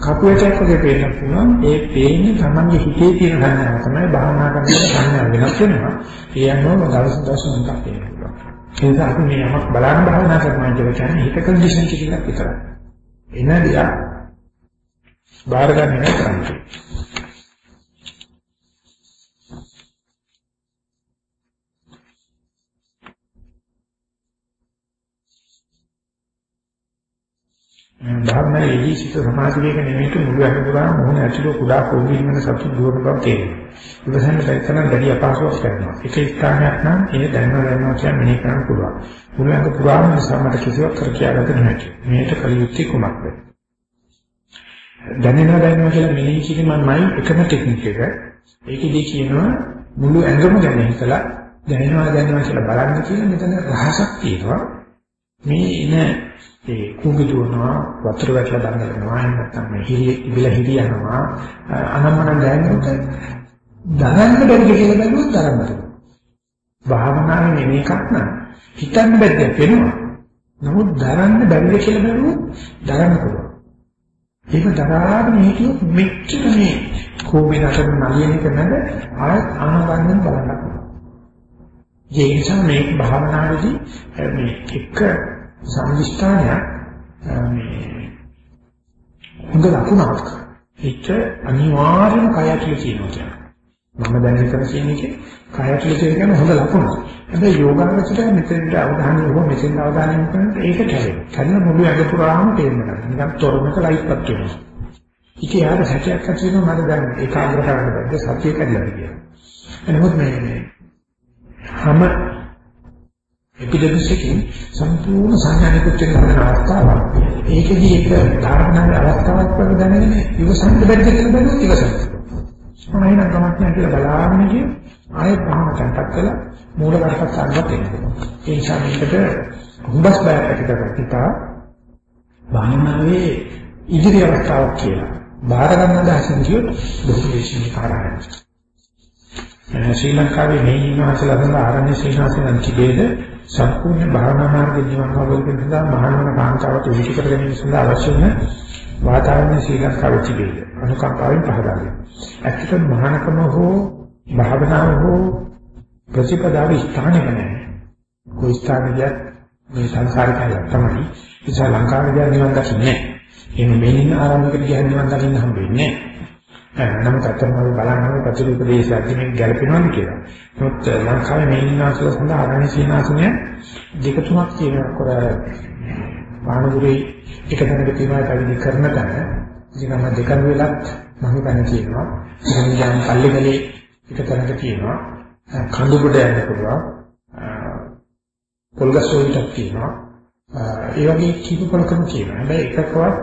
කපුවටක් වගේ පේන්නත් පුළුවන් ඒ පේන්නේ තමන්ගේ හිතේ තියෙන සංඥාව තමයි භාවනා කරනකොට සංඥා වෙනස් වෙනවා ඒ අනුව දවස් දවස් මොකක්ද පේන්නේ ඒ නිසා අපි මේ යමක් බලන්න භාවනා කරනවා කියලා කියන්නේ හිත කන්ඩිෂන් ටිකක් විතරයි. එන දියා බාර ගන්න නැහැ කරන්නේ. භාවනාවේදී සිත සමාධියක නෙමෙයි මුළු අනුගමන මොහොන ඇතුළේ කුඩා කෝවිල් වෙන සතු දුර බව තේරෙනවා. ඉවසන්න බැරිතන බැරි අපහසුයක් කරනවා. එක ස්ථානයක් නම් ඒ දැනන දැනනවා කියන්නේ මෙනෙහි කරන්න පුළුවන්. මුළු අඟ පුරාම සමට කිසිවක් කර කියාගත නොහැකි. මේකට කලියුත්තේ කුමක්ද? දැනෙනවා දැනෙනවා කියලා මෙනෙහි කිරීමයි එකම ටෙක්නික් එක. ඒකෙදී කියනවා මුළු ඇඟම ගැන හිතලා දැනෙනවා දැනෙනවා කියලා බලන්න කියලා මෙතන රහසක් තියෙනවා. මේ ඉන ඒ කුඹි දුවනවා වතුර වැටලා දඟලනවා එහෙම නැත්නම් මේ හිරිය ඉබිලා හිරියනවා අනම්මන දැනෙනකොට දරන්න බැරිද කියලා බැලුවොත් දරන්න බැහැ. භාවනාවේ නෙමෙයි එකක් නෑ. හිතන්න බැද්දක් වෙනවා. නමුත් දරන්න බැරිද කියලා බැලුවොත් දරන්න පුළුවන්. ඒක දරාගෙන හිටියොත් මෙච්චර මේ කුඹි නටන නලියන එක නැද ආයත් ආනගන්න බලන්න. ඒ නිසා මේ භාවනාවේදී මේ එක සම්දිස්ථානයක් මේ හොඳ ලකුණක්. ඒක අනිවාර්යම කය ඇතුලේ තියෙනවා කියන්නේ. මම දැන් හිතන කියන්නේ කය ඇතුලේ තියෙන කියන්නේ හොඳ ලකුණක්. හැබැයි යෝගාවචරය මෙතෙන්ට අවධානය යොමු මෙතෙන් අවධානය යොමු කරනකොට ඒක කැරේ. කැරෙන මුළු ඇඟ පුරාම තේරෙනවා. නිකන් තොරමක ලයිට් පත් වෙනවා. ඒක යාර සැකයක් ඇති වෙනවා මට දැන් ඒකාග්‍ර කරන්න බැද්ද සතිය කැඩලා කියලා. එනමුත් මේ හැම එපිඩෙමිස් එකකින් සම්පූර්ණ සංඥානිකුත් වෙන හදන අවස්ථාවක්. ඒකෙදී ඒක ධාරණාවේ අවස්ථාවක් වගේ දැනගෙන ඉවසන්න බැරිද කියලා බලුවොත් ඉවසන්න. මොනයි නම් කමක් නැහැ කියලා බලාගෙන ගිය ආයෙත් පහම තැන්පත් කළා මූල වර්ගස්ථානවත් එනවා. ඒ නිසා මේකට හුඹස් බයක් ඇති කරගත්තා. භාවනාවේ ඉදිරි අවස්ථාවක් කියලා. බාර ගන්න අදහසින් කියොත් බොහෝ දේශීය කාරණා. ශ්‍රී ලංකාවේ මේ ඉන්නවාසලා තමයි ආරණ්‍ය සේනාසනන් කිබේද සම්පූර්ණ භාවනා මාර්ගයේ ජීවන අවබෝධ සඳහා මහානවන කාන්තාවට විහිදු කර ගැනීම සඳහා අවශ්‍ය වන වාතාවරණ ශ්‍රී ලංකාවේ තිබේ. අනුකම්පාවෙන් පහදා දෙනවා. ඇත්තටම මහානකම හෝ භාවනාව හෝ ප්‍රතිපදාව ස්ථානයක් නැහැ. કોઈ ස්ථානයක් මේ සංසාරිකය තමයි. ඉතින් ලංකාවේ නිවන් දකින්නේ නැහැ. එහෙනම් මෙන්න ආරම්භකට ගියන් නිවන් දකින්න හම්බෙන්නේ නැහැ. නමුත් අතරම බලන්න ප්‍රතිરૂප දේශයන්දී මේක ගැලපෙනවද කියලා. නමුත් ලංකාවේ මේ ඉන්නාසල සඳහා ආරණ්‍ය සීනාසනය දෙක තුනක් තියෙනවා කර පානදුරේ එක තැනක තියෙනවා පැවිදි කරන තැන. ඉතින් මම දෙකම වෙලත් මම හිතන්නේ කියනවා. ඉතින් දැන් පල්ලිගලේ එක තැනක තියෙනවා. කඳුබඩ යන්න පුළුවන්. පොල්ගස්සෝයිටක් තියෙනවා. ඒ වගේ කීප පොලකම තියෙනවා. හැබැයි එකකවත්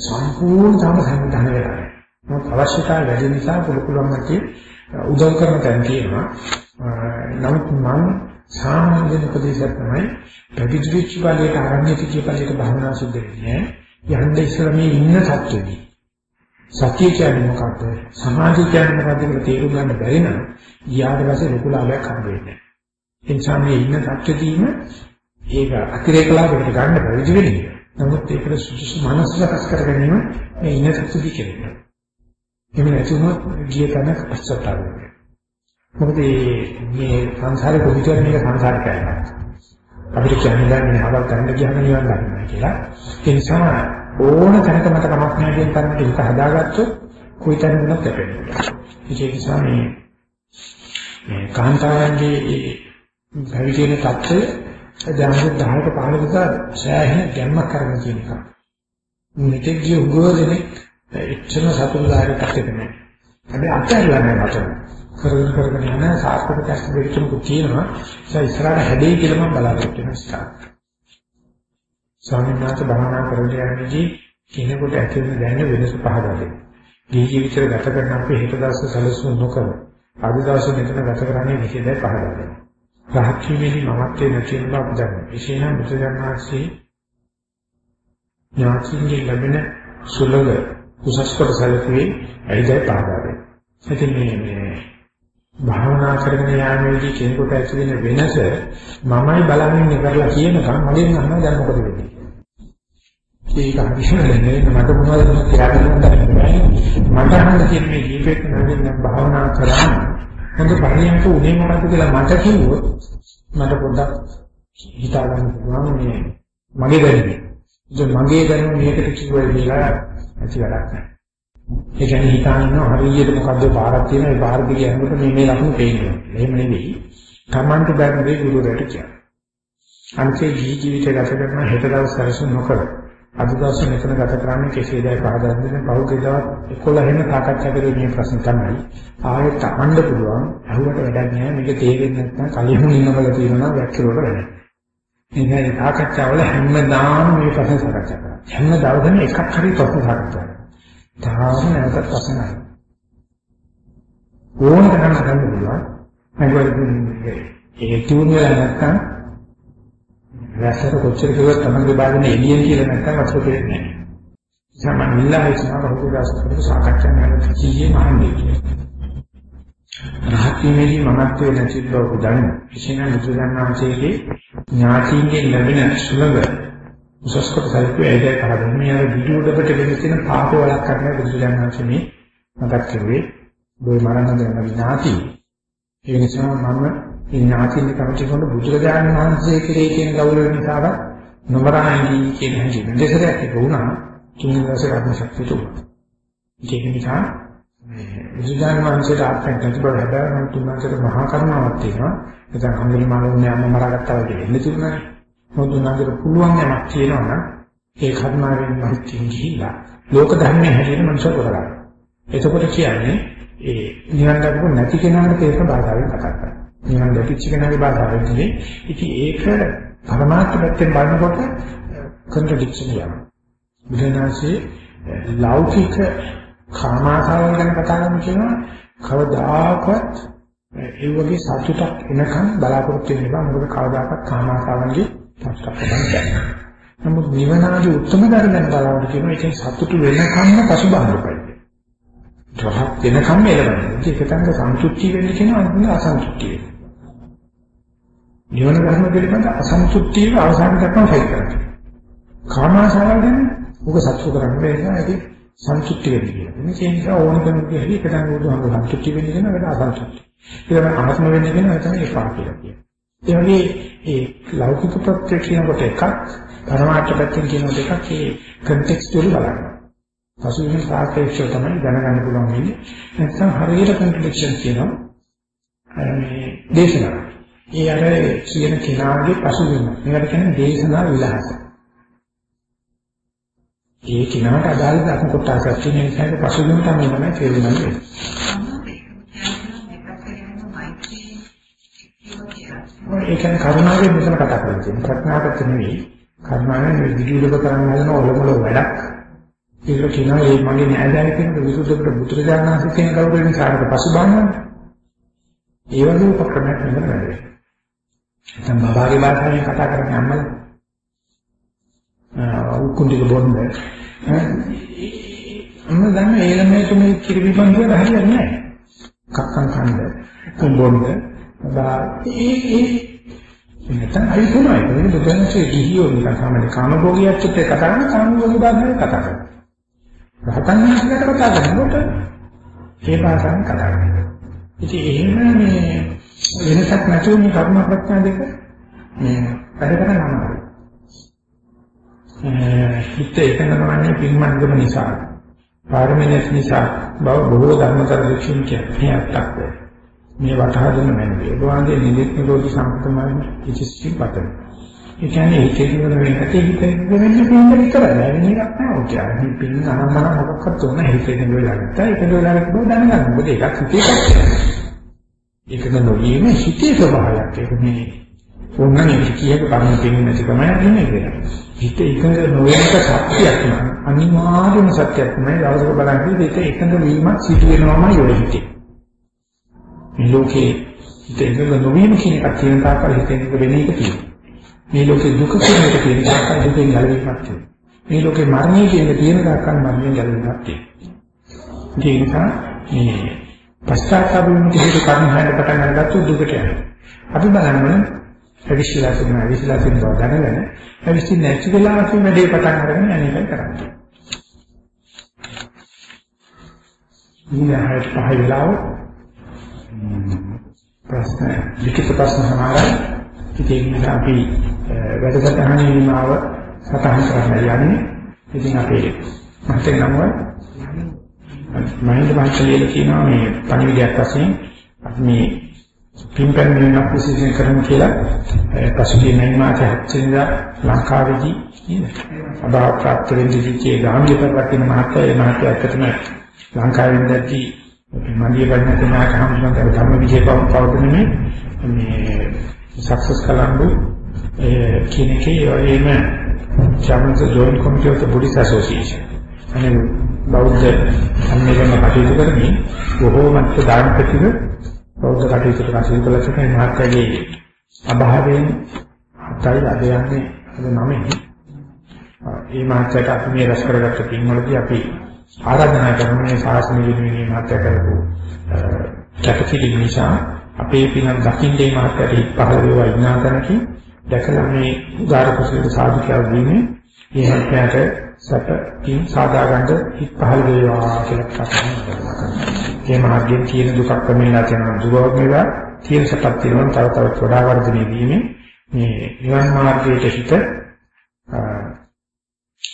සම්පූර්ණ තම සංවිධානය වෙලා නැහැ. මොකද අවශ්‍යතාවය වැඩි නිසා පුළු පුළුවන් මතේ උදව් කරන තැන් තියෙනවා. නමුත් මම සාමාන්‍ය උපදේශයක් තමයි පැවිදිවිච්ච බලයට ආරම්භ සිටිය බලයට භවනා සිද්ධ වෙන්නේ. යන්න ඉස්සර මේ ඉන්න සත්‍යෙදී. සත්‍ය කියන්නේ මොකක්ද? සමාධිය කියන්නේ මොකක්ද කියලා තේරුම් ගන්න බැරි නම් ඊට පස්සේ ලොකු ලාභයක් හම්බ වෙන්නේ නැහැ. ඒ නිසා මේ ඉන්න සත්‍යෙදීම ඒක අතිරේක ලාභයකට ගන්න බැරි වෙන්නේ. නමුත් ඒකට සුදුසු මනස සකස් කර ගැනීම මේ ඉන්න සත්‍යෙදී කෙරෙනවා. එහෙම නැති වුණොත් ගිය තැන පස්සට ආවෙන්නේ. මොකද මේ සංසාරේ කොහොමද මේක සංසාරේ කරන්නේ. අපිට කියන්නේ මේ හවල් ගන්න ගියාම නිවන් ගන්නවා කියලා. ඒ නිසා ඕන තැනක මට කමක් නැහැ කියන තරමට හිත හදාගත්තොත් කොයි තැන වුණත් ලැබෙනවා. ඒ නිසා මේ මේ කාන්තාවන්ගේ භවිතේන තත්ත්වය දැන් 10ක 15ක සෑහෙන ගැම්මක් කරගෙන තියෙන එක. මෙතෙක් ගිය උගෝදෙනේ එච්චර සතුටුදායක පැත්තක නෑ. හැබැයි අත්හැරලා නෑ මට. කරගෙන කරගෙන යන සාර්ථක ටෙස්ට් දෙකක් තියෙනවා. ඒක ඉස්සරහට හැදෙයි කියලා මම බලාපොරොත්තු වෙනවා ස්ටාර්ට්. ස්වාමීන් වහන්සේ භාවනා කරගෙන යන්නේදී කෙනෙකුට ඇති වෙන දැනෙන වෙනස පහදා දෙන්න. දී ජීවිතය ගත කරන අපි හිත දවස සැලසුම් නොකර අද දවසේ මෙතන ගත කරන්නේ විශේෂයි පහදා දෙන්න. රහත් වීමේදී මමත්වේ නැති වෙන බව අපි දන්නවා. විශේෂයෙන්ම බුදුරජාණන්සේ ඥාතින්ගේ ලැබෙන සුලඟ උසස් කොට සැලකුවේ ඇයිදයි පහදාගෙන. ඉතින් මේ මේ භාවනා කරගෙන යාමේදී කෙනෙකුට ඇති වෙන වෙනස මමයි බලමින් ඉවරලා කියනකම් මගෙන් අහනවා දැන් මොකද වෙන්නේ? ඒක හරියන්නේ මට මොනවද කියලා කියන්න මට අහන්න තියෙන මේ දීපෙත් නේද භාවනා කරා හොඳ පරිණත උනේ මොකද්ද කියලා මට කිව්වොත් මට පොඩ්ඩක් හිතා ගන්න පුළුවන් මේ මගේ දැනුම. ඉතින් මගේ දැනුම මේකට කිව්වයි කියලා ඇති වැඩක් නැහැ. ඒ කියන්නේ හිතාන ඉන්නවා හරියට මොකද්ද පාරක් තියෙන ඒ පාර දිගේ යනකොට මේ මේ ලකුණු පේන්නේ. එහෙම නෙවෙයි. Tamanට බැරි දේ ගුරුවරට කියන්න. අන්තිේ ජී ජීවිතය ගත කරන හෙට දවස් සැලසුම් නොකර අද දවසේ මෙතන ගත කරන්නේ කෙසේදයි පහදා දෙන්න පහුගිය දවස් 11 වෙනි සාකච්ඡා කරේ මේ ප්‍රශ්න තමයි. ආයෙත් අහන්න පුළුවන්. අහුවට වැඩක් නැහැ. මේක තේරෙන්නේ නැත්නම් කලින් ඉන්නවල තියෙනවා වැක්කිරුවට වැඩක්. මේ කියන්නේ සාකච්ඡාවල හැමදාම මේ ප්‍රශ්න සාකච්ඡා කරනවා. හැම දවසම එකක් හරි ප්‍රශ්න සාකච්ඡා කරනවා. තාම නැවතත් ප්‍රශ්න නැහැ. ඕන තරම් හදන්න පුළුවන්. ඒක ඒ තුන් වෙලා නැත්නම් රසට කොච්චර කිව්වත් තමයි බාගෙන එළියෙන් කියලා නැත්නම් අසු දෙන්නේ නැහැ. සමන් නිලා හිතනවා කවුරු රසකට සාකච්ඡා කරන කීයේ මහන්නේ කියලා. රහත්ීමේදී මමත්වයේ නැති බව දන්න විශේෂ මුද්‍රණාංශයේ ඥාතියින්ගේ ලැබෙන සුලභ උසස් කොට සල්පේ ඒකයි කරන්නේ මේ අර විදුඩකට වෙන තියෙන පාප වලක් කරන බුදුජානනාංශ මේ මතක් කරුවේ. බොයි මරණ දෙන ඥාති. ඒ නිසා මම මේ ඥාතින් කමිටු කරන බුදුරජාණන් වහන්සේ කෙරේ තියෙන ගෞරව නිසාව නොමරණී කියන හැඟීම. දෙසරයක් ඒක වුණා. තුන් දවසක ආත්ම ශක්තිය තුන ඒක නිසා මේ බුදුරජාණන් වහන්සේට ආත්මයක් නැති බව හැබැයි මම තුන් දවසක මහා කරුණාවක් තියෙනවා එතන අංගලි මාළුන්නේ අම්ම මරාගත්තා වගේ වෙන්න තිබුණා මොකද උන්වහන්සේට පුළුවන් යමක් කියනවා නම් ඒ කර්මාවෙන් මහිතින් ගිහිලා ලෝක ධර්මයේ හැටියට මනුෂ්‍ය කරගන්න. එතකොට කියන්නේ ඒ නිවන් දක්ව නැති කෙනාට තේරෙන භාෂාවෙන් කතා කරනවා. නිවන් දැකච්ච කෙනාගේ භාෂාවෙන් කියන්නේ ඉතින් ඒක පරමාර්ථ පැත්තෙන් බලනකොට කොන්ට්‍රඩික්ෂන් යනවා. බුදුනාසේ ලෞකික කාමාසාවල් ගැන කතා කරන කියනවා කවදාකවත් ඒ වගේ සතුටක් එනකන් බලාපොරොත්තු වෙන්න බෑ මොකද කවදාකවත් කාමාසාවන්ගේ පස්සක්කමක් නමුත් නිවනාදී උත්තම ධර්ම ගැන බලවට කියනවා ඒකෙන් සතුටු වෙනකම්ම පසුබාහුවයි. රහත් වෙනකම්ම එළවෙනවා. ඒක තංග සන්තුෂ්ටි වෙන්න කියනවා අන්තිම අසන්තුෂ්ටි වෙනවා. නිවන ධර්ම පිළිබඳ අසන්තුෂ්ටිය අවසාන දක්වා ෆයිට් කරනවා. කාමාශාවල් ගැන ඔබ සතුටු කරන්න බැහැ ඒක සන්තුෂ්ටි වෙන්න කියනවා. මේ නිසා ඕන කෙනෙකුගේ හැටි එක තංග උදාහරණ සන්තුෂ්ටි වෙන්න කියන එක අසන්තුෂ්ටි. ඒක තමයි ආත්ම වෙන්න කියන එක තමයි ඒ පාටිය කියන්නේ. ඒ වගේ ඒ ලෞකික ප්‍රත්‍ය කියනකොට එකක් පරමාර්ථ පැත්තෙන් කියනකොට එකක් ඒ කන්ටෙක්ස්ට් වල බලන්න. පසුබිම සාපේක්ෂව තමයි දැනගන්න පුළුවන් වෙන්නේ. නැත්නම් හරියට කන්ට්‍රඩික්ෂන් කියනවා. මේ දේශනාව. ඒ අර කියන කෙනාගේ පසුබිම. මේකට කියන්නේ දේශනා විලාස. ඒ කෙනාට අදාළ ධර්ම කොටසක් තියෙන නිසා පසුබිම තමයි තමයි තේරුම් ඒ කියන්නේ කරුණාවෙන් මෙතන කතා කරන්නේ තියෙන්නේ. ප්‍රඥාවට නෙවෙයි. කරුණාවෙන් විදුලියක කරන්න හදන ඔලොමල වැඩක්. ඒක කියනවා මේ මගේ න්‍යායදායක කෙනෙකුට විසුද්ධකට බුදුරජාණන් වහන්සේ කියන කවුරුද නිසාකට පසුබාහන්නේ. ඒ වගේ උපක්‍රමයක් නෙමෙයි වැඩේ. දැන් බබාගේ භාෂාවෙන් කතා කරන්නේ අම්මලා. ආ උකුණ්ඩික බොන්න. අම්ම දැන් ඒ ළමයට මේ කිරිබිපන් කියලා හරියන්නේ නැහැ. කක්කම් කන්ද. කුඹොන්න බා ඒ ඒ නැත්නම් අයි තමයි. ඒක බුදුන්සේ ගිහියෝ නිකන් සාමාන්‍ය කාමභෝගියත් එක්ක කතා කරන කාමභෝගී භාෂාවෙන් කතා කරනවා. රහතන් වහන්සේලාට කතා කරනකොට ඒ භාෂාවෙන් කතා කරනවා. ඉතින් එහෙම මේ වෙනසක් නැතුව මේ කර්ම ප්‍රඥා දෙක මේ වැඩ කරන අමාරුයි. හිත එකඟවන්නේ පින්මන්දම නිසා, පාරමිනස් නිසා බව බොහෝ ධර්මතර දක්ෂින් කියන්නේ අත්තක් වේ. මේ වටහා දෙන්න මැනවි. ඒ වගේ නිදිත් නිරෝධී සම්පතමයි කිසිසි පතන. ඒ කියන්නේ හිතේ වල වෙනකේ හිතේ වෙන්නේ පින්න විතරයි. වෙන එකක් නෑ. ඔය කියන්නේ පින්න අනම්මන මොකක්වත් උන හිතේ වෙලා ගත්තා. ඒක වෙලා ගත්ත බව දැනගන්න. මොකද ඒකත් හිතේ එකක්. ඒක නොවීම හිතේ ස්වභාවයක්. ඒක මේ ඕනනේ කියක කර්ම පින්න නැති තමයි නෙමෙයි. හිත එකඟ නොවනක සත්‍යයක් නෑ. අනිවාර්යම සත්‍යයක් තමයි දවසක බලන්නේ ඒක එකඟ වීමක් සිදු වෙනවමයි ඔය හිතේ. මේ ලෝකේ හිත එකඟ නොවීම කියන එකක් තියෙන තාක්කල් හිතෙන් වෙන එක තියෙනවා. මේ ලෝකේ දුක කියන එක තියෙන තාක්කල් දුකෙන් ගැලවීමක් තියෙනවා. මේ ලෝකේ මරණය කියන එක තියෙන තාක්කල් මරණයෙන් ගැලවීමක් තියෙනවා. ඒ නිසා මේ පශ්චාත්තාප වීම කියන කර්ම හැට පටන් අරගත්තු දුකට යනවා. අපි බලන්නේ අවිශ්වාස කරන අවිශ්වාස කරන බව දැනගෙන අවිශ්වාස නැති වෙලා අපි වැඩේ පටන් අරගෙන අනේකයි කරන්නේ. ඊළඟට පහ වෙලාව. ප්‍රශ්න ලිඛිත ප්‍රශ්න සමහරයි ඉතින් අපි වැඩසටහනේ නිමාව සටහන් කරන්න යන්නේ. ඉතින් අපේ මහතේ නම මහින්ද මහත්තයා කියනවා මේ පණිවිඩයක් වශයෙන් අපි මේ පින්පැන් වෙනක් විශේෂයෙන් කරමු කියලා. පසුගිය මයි මාසේ 7 වෙනිදා ලංකාවේදී නේද? අභාවප්‍රාප්ත වෙන්නේ ගාම්භීර කරවටින මහත්ය ඒ මහත්ය ඇත්තටම ලංකාවේ ඉඳී මන්දිය ගන්න කෙනාට හම්බුනට ධර්ම විජේ පවතුනේ මේ සක්සස් කලම්බු ඒ කෙනකේ ඔයම Chairman of the Joint Committee of the Buddhist Association. අනේ බෞද්ධ සම්මේලන කටයුතු කරමින් බොහෝමත් දාන ප්‍රතිව බෞද්ධ කටයුතු කටයුතු කළ සිටින මහත්කගේ අභාවයෙන් අතයි අද යන්නේ අද නමෙහි මේ මහත්යට අපි මේ රැස් කරගත්ත පින්වලදී අපි ආරාධනා කරන මේ ශාසන විදිනේ මහත්ය කරපු කැපකිරීම නිසා අපේ පිනක් දකින්නේ මහත්යට පහළ වේවා ඉන්නාතනකින් දැකලා මේ උදාර කුසලයට සාධිකයක් දීන්නේ මේ හැටයට සැපකින් සාදා ගන්න හිත් පහළ වේවා කියලා ප්‍රාර්ථනා කරනවා. මේ මාර්ගයෙන් තියෙන දුකක් කමිලා තියෙන දුරව වේවා තියෙන සැපක් තියෙනවා තව තවත් වඩා වර්ධනය වීමෙන් මේ නිවන් මාර්ගයට හිත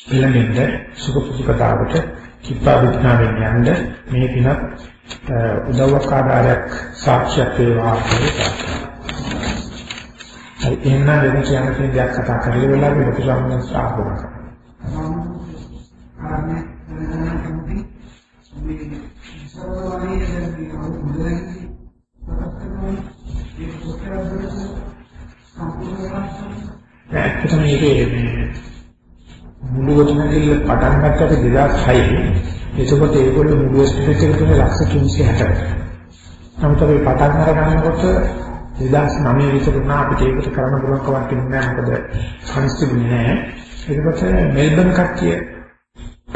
පිළිඹෙන්න සුඛ සුඛතාවට කිප්පා විඥාණයෙන් යන්න මේ පිනක් උදව්වක් ආකාරයක් සාක්ෂියක් වේවා කියලා ප්‍රාර්ථනා හරි එහෙනම් වෙන කියන කෙනෙක් දෙයක් කතා කරලා වෙලාවෙ ලොකු සම්මත සාහෘදයක්. කාරණේ වෙනදා තමයි මේ ඉස්සරවනේ දැන් මේ මුදලයි පතක්කම ඒ පොතරවලට සම්පූර්ණ ඇත්තටම මේකේ මේ මුළු වචනකින් පටන් ගත්තට 2006 එතකොට ඒගොල්ලෝ මුළු ස්පීච් එක තුනේ ලක්ෂ 360කට. නමුත් අපි පටන් අර ගන්නකොට 2009 විතර වුණා අපිට ඒකට කරන්න පුළුවන් කමක් තිබුණේ නැහැ. මොකද සංස්කෘතිය නෑ. ඒකට මෙල්බන් කට්ටිය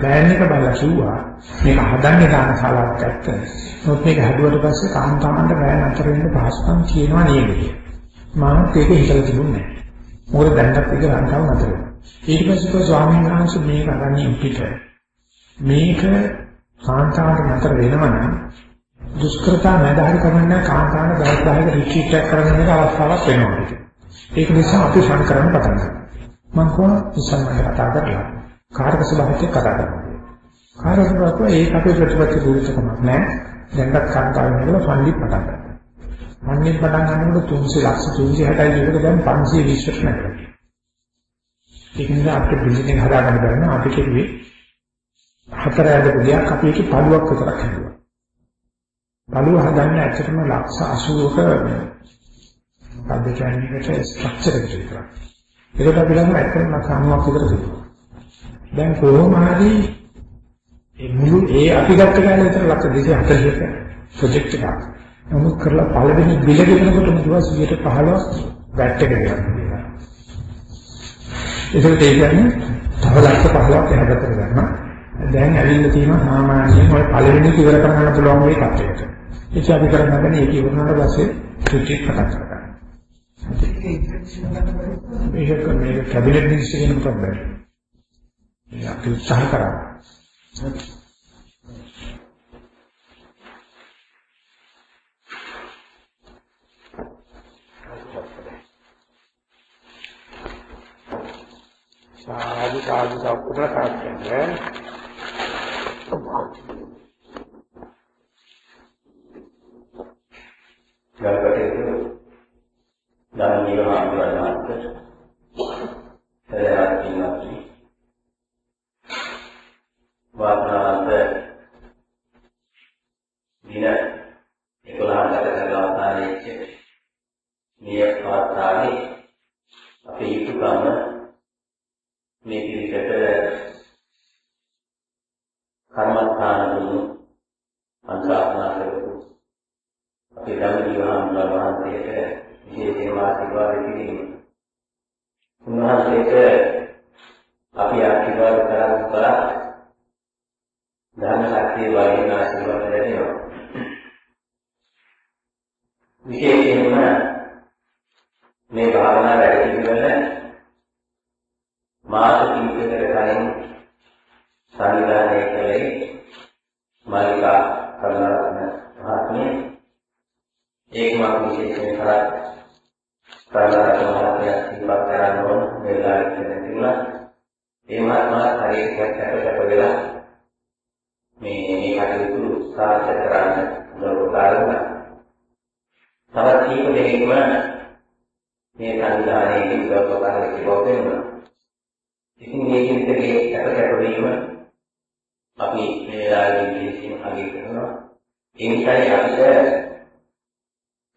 ප්ලෑන් එක බලලා කිව්වා. මේක හදන්නේ දාන ශාලාවක් ඇත්ත. මොකද මේක හදුවට පස්සේ කාන්තාවන්ට බෑ නතර වෙන්න පහසුකම් තියෙනවා නේද මම ඒක හිතලා තිබුණේ නෑ. මොකද දැන්වත් ඒක ලංකාව නතර වෙනවා ඊට පස්සේ කෝ ස්වාමීන් වහන්සේ මේක අරන්නේ පිට මේක කාන්තාවට නතර වෙනවනම් දුෂ්කරතා නැදහරි කරන්න කාන්තාන දවස්දායක රිට්‍රීට් එකක් කරන්න එක අවස්ථාවක් වෙනවා. ඒක. ඒක නිසා අපි ශාන් කරන්න පටන් ගන්නවා. මම කොහොමද ඉස්සන්නට කතා කරලා කාර්ක සභාවට කතා කරනවා. කාර්ක සභාවට ඒක අපේ ප්‍රතිපත්ති දුරිතකමක් නෑ. දැන්වත් කාන්තාවෙන් ඉඳලා ෆන්ඩි පටන් ගන්නවා. ෆන්ඩි පටන් ගන්නකොට 300 ලක්ෂ 360යි දෙකට දැන් 520ක් නැගලා. ඒක නිසා අපිට බිල්ඩින් එක හදාගන්න බැරි අපි කිව්වේ හතර ඇදපු දෙයක් අපි ඒකේ පළුවක් විතරක් හදුවා. බලුව හදන්න ඇත්තටම ලක්ෂ 80ක මොකද කියන්නේ ස්ට්‍රක්චර් එක විතරයි. ඒකට අපි ළඟ ඇත්තටම 90ක් විතර තිබුණා. දැන් කොහොම හරි ඒ මුළු ඒ අපි ගත්ත කාලේ විතර ලක්ෂ 240ක ප්‍රොජෙක්ට් එකක්. නමුත් කරලා පළවෙනි බිල ගෙනකොට මුදුවා 115 වැට් එක ගන්නවා. ඒකට ඒ කියන්නේ තව ලක්ෂ 15ක් එහාට ගන්නවා. දැන් ඇවිල්ලා තියෙනවා සාමාන්‍යයෙන් ඔය පළවෙනි ඉවර කරගන්න පුළුවන් මේ කට්ටියට. ඒක අපි කරන්නේ ඒක ඉවරනට පස්සේ ක්‍රිටික් කතා කරගන්න. මේක මේ කැබිනට් මිනිස්ටර් කෙනෙක් තමයි. ඒ අපි උත්සාහ කරා. සාදු සාදු සප්පුතර කාර්යය ගල්පටේතු ධර්මීය හාමුදුරන්වන්ට පෙරහත් කිනවත්නි වාසනාවන්ත දින 11කට කරවතානේ නිය පාතානේ අපේ යුතුයකම මේ පිළිසෙට කර්මස්ථාන දුන්නු අන්සාරණා කරපු අපේ ධම්මජීවහාමුදුරන් වහන්සේට විශේෂයෙන්ම ආශිර්වාද කිරීම. උන්වහන්සේට අපි ආශිර්වාද කරමු කරා ධර්ම ශක්තිය වලින් ආශිර්වාද ලැබෙනවා. විශේෂයෙන්ම මේ භාවනා වැඩ පිළිවෙල මාස කිහිපයකට කලින් සංවිධානය කළේ මල්ලිකා කරුණාරත්න මහත්මිය ඒකම අපි විශේෂයෙන් කරා කරුණාරත්න මහත්මිය ඉවත් කරන්න ඕන වෙලාවට කියලා ඒ මහත්මයා හරියට කැප වෙලා මේ මේ කටයුතු උත්සාහ කරන්න ලෝකාලම තවත් කීප දෙනෙක්ම මේ සංධානයේ විද්‍යාත්මක බව වෙනවා. ඉතින් මේකෙත් කැපකැපවීම අපි මේ වෙලාවේ විශේෂයෙන් අගය කරනවා. ඒ නිසායි අපිට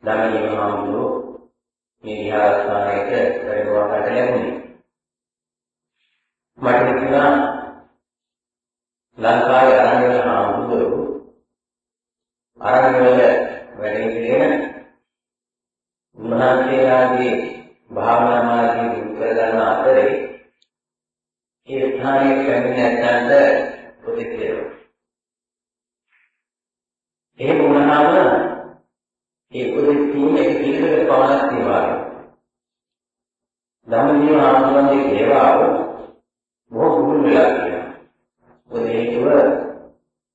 ධම්මිය මහමුදුරෝ මේ විහාරස්ථානයට වැඩමවාකට ලැබුණේ. මට හිතුණා ලංකාවේ ආරම්භ ආරණ්‍යවල වැඩ සිටින උන්වහන්සේලාගේ භාවනා මාර්ගය දිනු කර ගන්න අතරේ ඒ ස්ථානයේ පැමිණෙන්නට ප්‍රතික්‍රියාව. එහෙම වුණාම ඒ උපදෙස්ීම එක පිළිවෙලක පමණක් තියනවා. ධම්මීය ආත්මයේ දේවාව බොහෝ ගුණ වෙලා තියෙනවා. ඔය හේතුව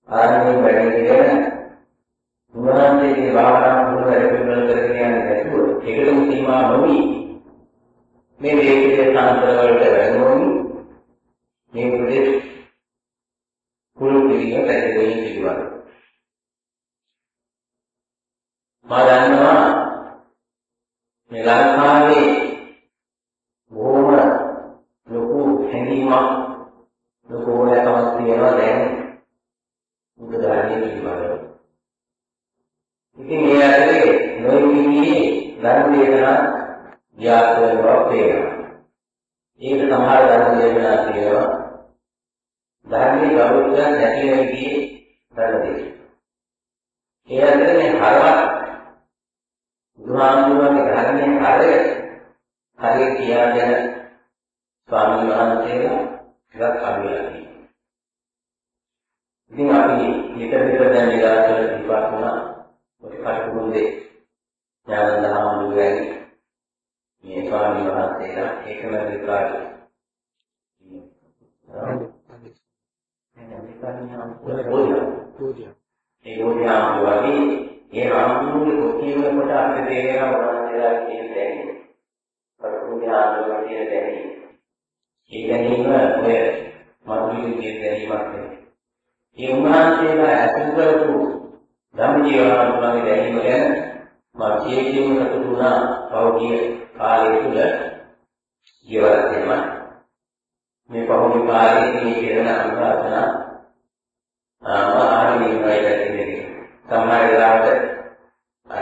ආරණ්‍ය වැඩ සිටින උන්වහන්සේගේ භාවනා පුරුදු වැඩපිළිවෙල කරගෙන යන්නේ නැතුව ඒකටම සීමා නොවි. මේ වේගයේ තනතර වලට වැළඳුණු මේ ප්‍රදේශ කුළු පිළිග පැතිරෙමින් සිටිනවා මා දන්නවා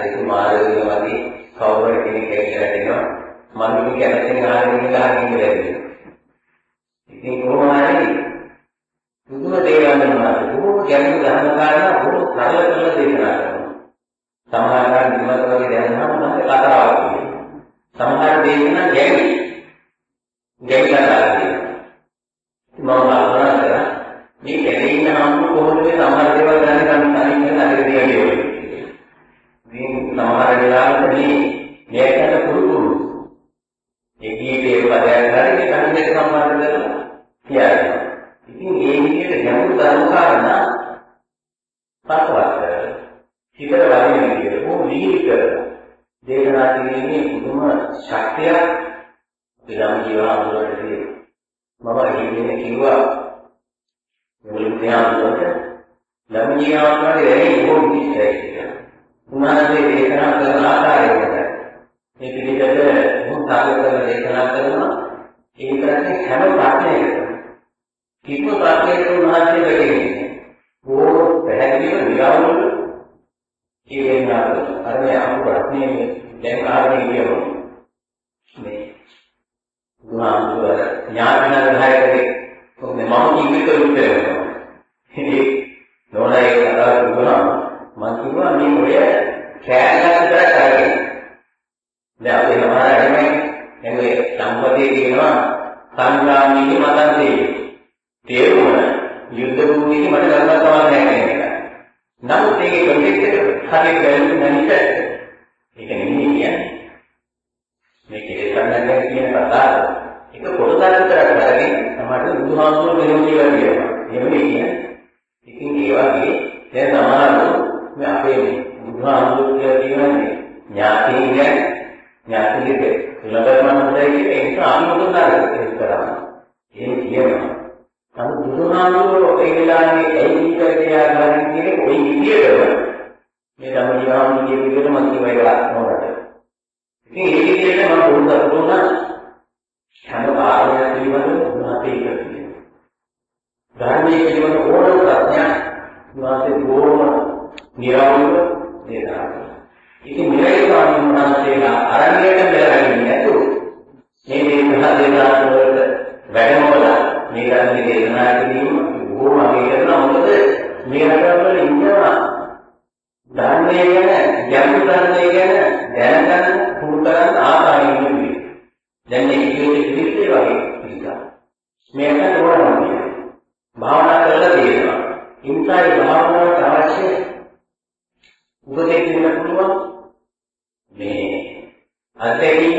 ඇතුළු මාර්ගය වගේ කවුරු කෙනෙක් ඇවිල්ලා දෙනවා මම කැමතින ආරම්භ ගන්න ඉන්නේ ඉතින් කොහොම හරි බුදුම දේවානන් වහන්සේ බොහෝ ගැඹුරු ධර්ම කාරණා බොහෝ සරල කරලා දේශනා කරනවා. සමහර වෙලාවට විමර්ශන වගේ දැනනවා. නම් කතාවක්.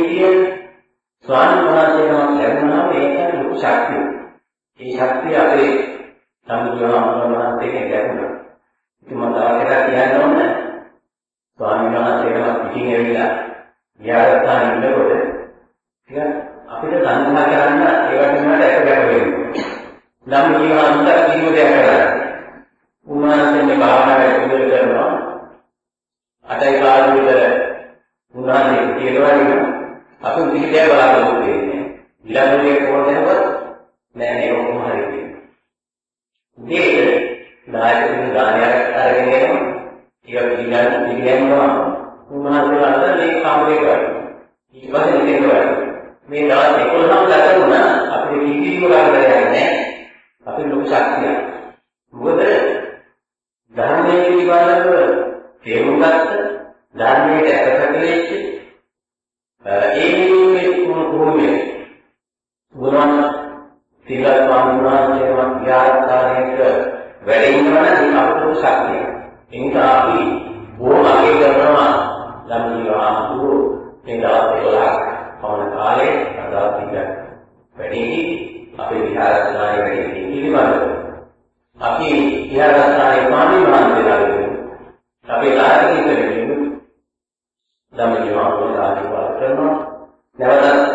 අධ්‍යයනයේ තියෙන ස්වාමීන් වහන්සේනමක් ලැබුණාම ඒක ලොකු ශක්තියක්. ඒ ශක්තිය අපේ සම්බුදුරහමන් වහන්සේගෙන් ලැබුණා. ඉතින් මම තව එකක් කියන්න ඕන. ස්වාමීන් වහන්සේනමක් පිටින් ඇවිල්ලා විහාරස්ථාන ඉන්නකොට ටික අපිට සංඝා කරන්න ඒවට නේද එක ගැට වෙන්නේ. නම් ජීවන්ත ජීවිතයක් කරලා. උන්වහන්සේ භාවනා වැඩ කරනවා. අටයි කාලෙ විතර උන්වහන්සේ කියනවා අපි පිළිදේ බලාපොරොත්තු වෙන්නේ. ඊළඟට කොහොමද නෑ නේ ඔක්කොම හරි කියන්නේ. මේක දායකතුන් දානයක් අරගෙන එනවා. ඒක පිළිගන්න පිළිගන්නවා. උන්වහන්සේ අතර මේ කාමරේ කරා. ඊට පස්සේ නිකේනවා. මේ දවස් 11ම ගත වුණා අපිට කිසිම කරදරයක් නැහැ. අපිට ලොකු ශක්තියක්. මොකද ධර්මයේ පිළිබඳව තේරුම් ගත්ත ධර්මයේ ඇකපැකලෙච්ච ඒ වැඩ ඉන්නවා නම් ඒක අපට ශක්තිය. ඒ නිසා අපි බොහොම අගය කරනවා ළමයිවාතු මේ දවස් 11ක් පවන කාලේ අදාළ පිටක් වැඩිදී අපේ විහාරස්ථානයේ වැඩි පිළිබඳව අපි විහාරස්ථානයේ ස්වාමීන් වහන්සේලාගෙන් අපේ ආරාධිතෙන් ළමයිවාතු ආශිර්වාද කරනවා නැවත